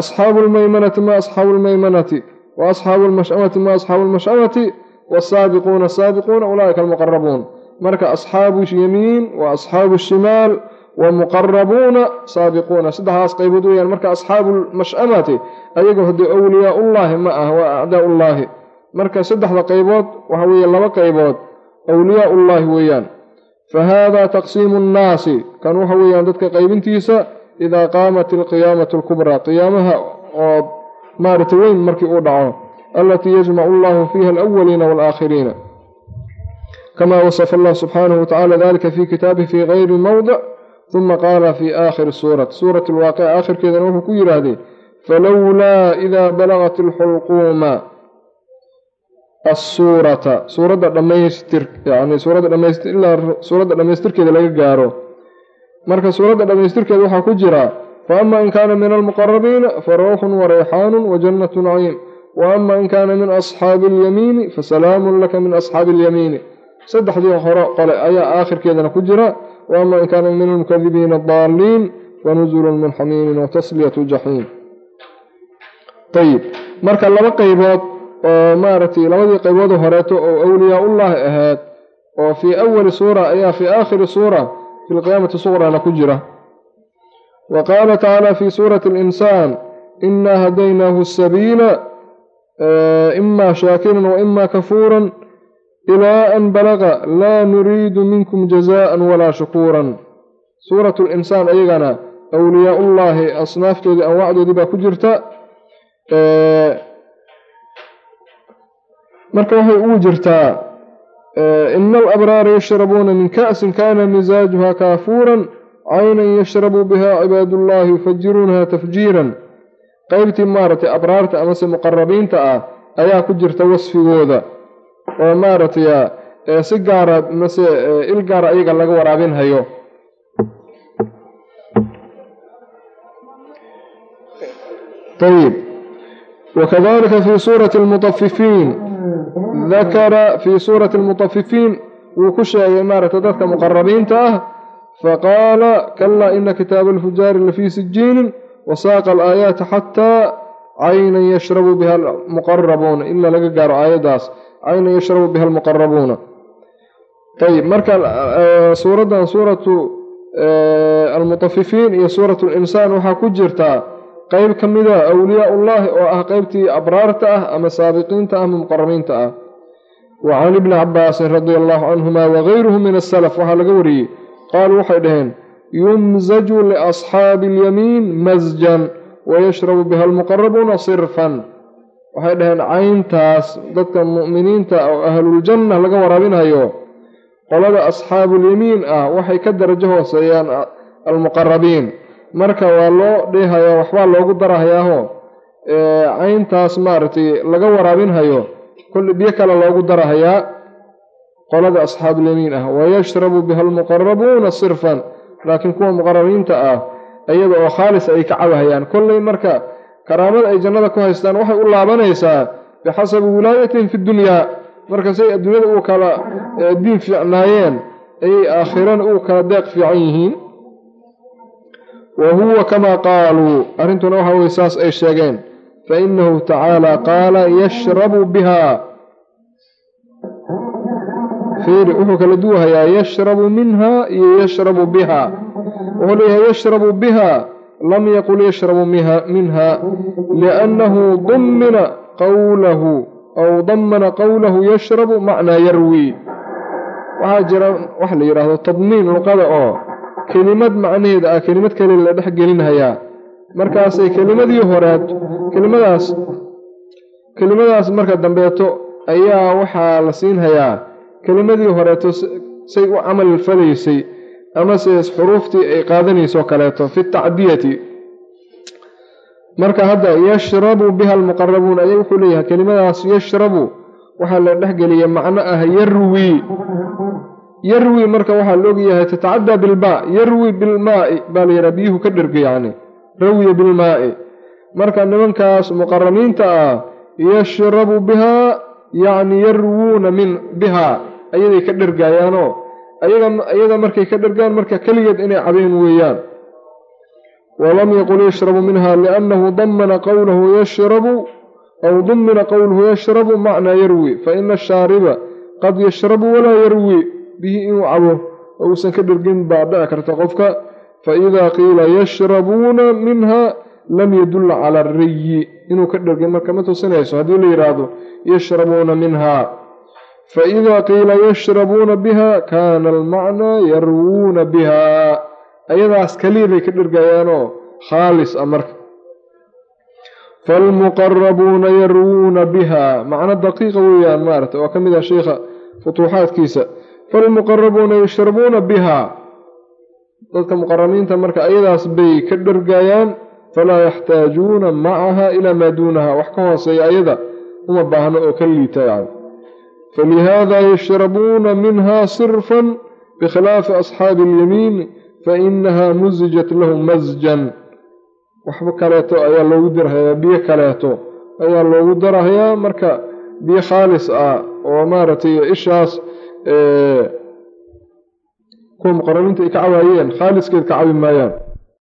asxaabu lmaymanati ma asxaabu lmaymanati wa asxaabu lmash'amati ma asxaabu lmash'amati wasaabiquuna asaabiquuna ulaa'ika almuqarabuun marka asxaabu yamiin wa asxaabu shimaal wa muqarabuuna saabiquuna saddexdaas qaybood weyaan marka asxaabu lmash'amati ayaga hadee awliyaa ullaahi ma ah waa acdaa ullaahi marka saddexda qaybood waxa weeye laba qaybood awliyaa ullaahi weeyaan fa haadaa taqsiimu nnaasi kan waxa weeyaan dadka qaybintiisa idaa qaamat alqiyaamatu alkubraa qiyaamaha oo maarata weyn markii uu dhaco alatii yajmacu allahu fiiha alawaliina waalaakhiriina kamaa wasafa allah subxaanahu watacaala dalika fii kitaabihi fii kayri mowdic uma qaala fii aakhiri suurat. Suurat alwaaqica aakhirkeedana wuxuu ku yidhaahday falowlaa idaa balagat alxulquuma assuurata. Suuradda dhammaystir yani suuradda dhamaystir ilaa suuradda dhammaystirkeeda laga gaaro. Marka suuradda dhammaystirkeeda waxaa ku jira وحا كجرا فأما إن كان من المقربين فروح وريحان وجنة نعيم وأما إن كان من أصحاب اليمين فسلام لك من أصحاب اليمين saddexdii hore qole ayaa aakhirkeedana ku jira waama in kaana min almukadibiina adaalliin wanuzulu min xamiimin watasliyatu jaxiim ayib marka laba qaybood oo maaragtay labadii qaybood horeeto oo awliyaa-ullaahi ahayd oo fii awali suura ayaa fii aakhiri suura fi lqiyaamati suqrana ku jira wa qaala tacaala fi suurati alinsaan inaa hadaynaahu asabiila imaa shaakiran wa imaa kafuuran ilaa an balaga laa nuriidu minkum jazaan walaa shukuuran suuratu linsaan ayagana awliyaa-ullaahi asnaaftoodii anwaacdoodii baa ku jirta marka waxay ugu jirtaa ina alabraara yashrabuuna min ka'sin kana misaajuha kaafuuran caynan yashrabuu biha cibaadullaahi yufajiruunaha tafjiiran. Qeybtii maaragtay abraarta amase muqarabiinta ah ayaa ku jirta wasfigooda. Oo maaragtay si gaara mase il gaara ayaga laga waraabinhayo ayib wakadalika fi suurati almutafifiin dakara fii suurati almutafifiin wuu ku sheegay maaragtay dadka muqarabiinta ah faqaala kalaa ina kitaaba alfujaari lafii sijiinin wasaaqa alaayaati xataa caynan yashrabu biha almuqarabuuna ilaa laga gaaro aayaddaas caynan yashrabu biha almuqarabuuna ayib marka suuraddan suuratu almutafifiin iyo suuratu linsaan waxaa ku jirtaa qeyb ka mida awliyaa-ullaahi oo ah qeybtii abraarta ah ama saabiqiinta ah ama muqarabiinta ah wa can ibni cabaasin radia allahu canhuma wagayruhu min asalaf waxaa laga wariyey qaaluu waxay dhaheen yumzaju liasxaabi alyamiin masjan wayashrabu biha almuqarabuuna sirfan waxay dhaheen cayntaas dadka mu'miniinta oo ahluljanna laga waraabinhayo qolada asxaabuulyamiin ah waxay ka darajo hooseeyaan almuqarabiin marka waa loo dheehayaa waxbaa loogu darahayaaho cayntaas maaragtay laga waraabinhayo kulli biyo kale loogu darahayaa qolada asxaabuulyamiin ah wayashrabu biha almuqarabuuna sirfan. Laakiin kuwa muqarabiinta ah iyada oo khaalis ay ka cabahayaan. Kolley marka karaamada ay jannada ku haystaan waxay u laabanaysaa bixasabi wilaayatihim fi dunyaa marka say adduunyada uu kala diin fiicnaayeen ayay aakhirana uu kala deeq fiican yihiin. Wa huwa kamaa qaaluu arrintuna waxa weye saas ay sheegeen. Fa inahu tacaala qaala yashrabu biha fiiri wuxuu kala duwahayaa yashrabu minha iyo yashrabu biha. Wuxuu leeyahay yashrabu biha lam yaqul yashrabu minha liannahu dammina qawlahu aw damana qowlahu yashrabu macnaa yarwi. Waxaa jira waxa la yidhaahdo tadmiin luqada oo kelimad macnaheeda ah kelimad kale la dhex gelinhayaa markaasay kelimadii horeed kelimadaas kelimadaas marka dambeeto ayaa waxaa la siinhayaa kelimadii horeeto say u camal falaysay amase xuruuftii ay qaadanaysoo kaleeto fi tacdiyati. Marka hadda yashrabu biha almuqarabuun ayaa wuxuu leeyahay kelimadaas yashrabu waxaa la dhexgeliyay macno ah yarwi. Yarwi marka waxaa laogyahay tatacaddaa bilmaa yarwi bilmaai baa la yidhaha biyuhu ka dherga yacni rawiya bilmaa'i marka nimankaas muqarabiinta ah yashrabu bihaa yacni yarwuuna min bihaa ayaday ka dhergaayaanoo iyada markay ka dhergaan marka keligeed inay cabeen weeyaan. Walam yaqul yashrabu minha liannahu damana qowlahu yashrabu aw dumina qowluhu yashrabu macnaa yarwi. Faina ashaariba qad yashrabu walaa yarwi. Bihi inuu cabo oo uusan ka dhergin baa dhici karta qofka. Faidaa qiila yashrabuuna minha lam yadulla cala ariyi inuu ka dhergin marka ma tusinayso haddii la yidhaahdo yashrabuuna minha faidaa qiila yashrabuuna biha kaana almacnaa yarwuuna biha ayadaas kaliya bay ka dhergayaanoo khaalis a marka faalmuqarabuuna yarwuuna biha macno daqiiqa weeyaan maarata oo ka mid ah sheikha futuuxaadkiisa faalmuqarabuuna yashrabuuna biha dadka muqarabiinta marka ayadaas bay ka dhergayaan falaa yaxtaajuuna macaha ilaa maa duunaha wax ka hooseeya ayada uma baahno oo ka liita falihaada yashrabuuna minha sirfan bikhilaafi asxaabi alyamiin fainaha musijat lahum masjan waxba kaleeto ayaa loogu darahayaa biyo kaleeto ayaa loogu darahayaa marka biyo khaalis ah oo maaragtay ishaas kuwa muqarabiinta ay ka cawaayeen khaaliskeed ka cabi maayaan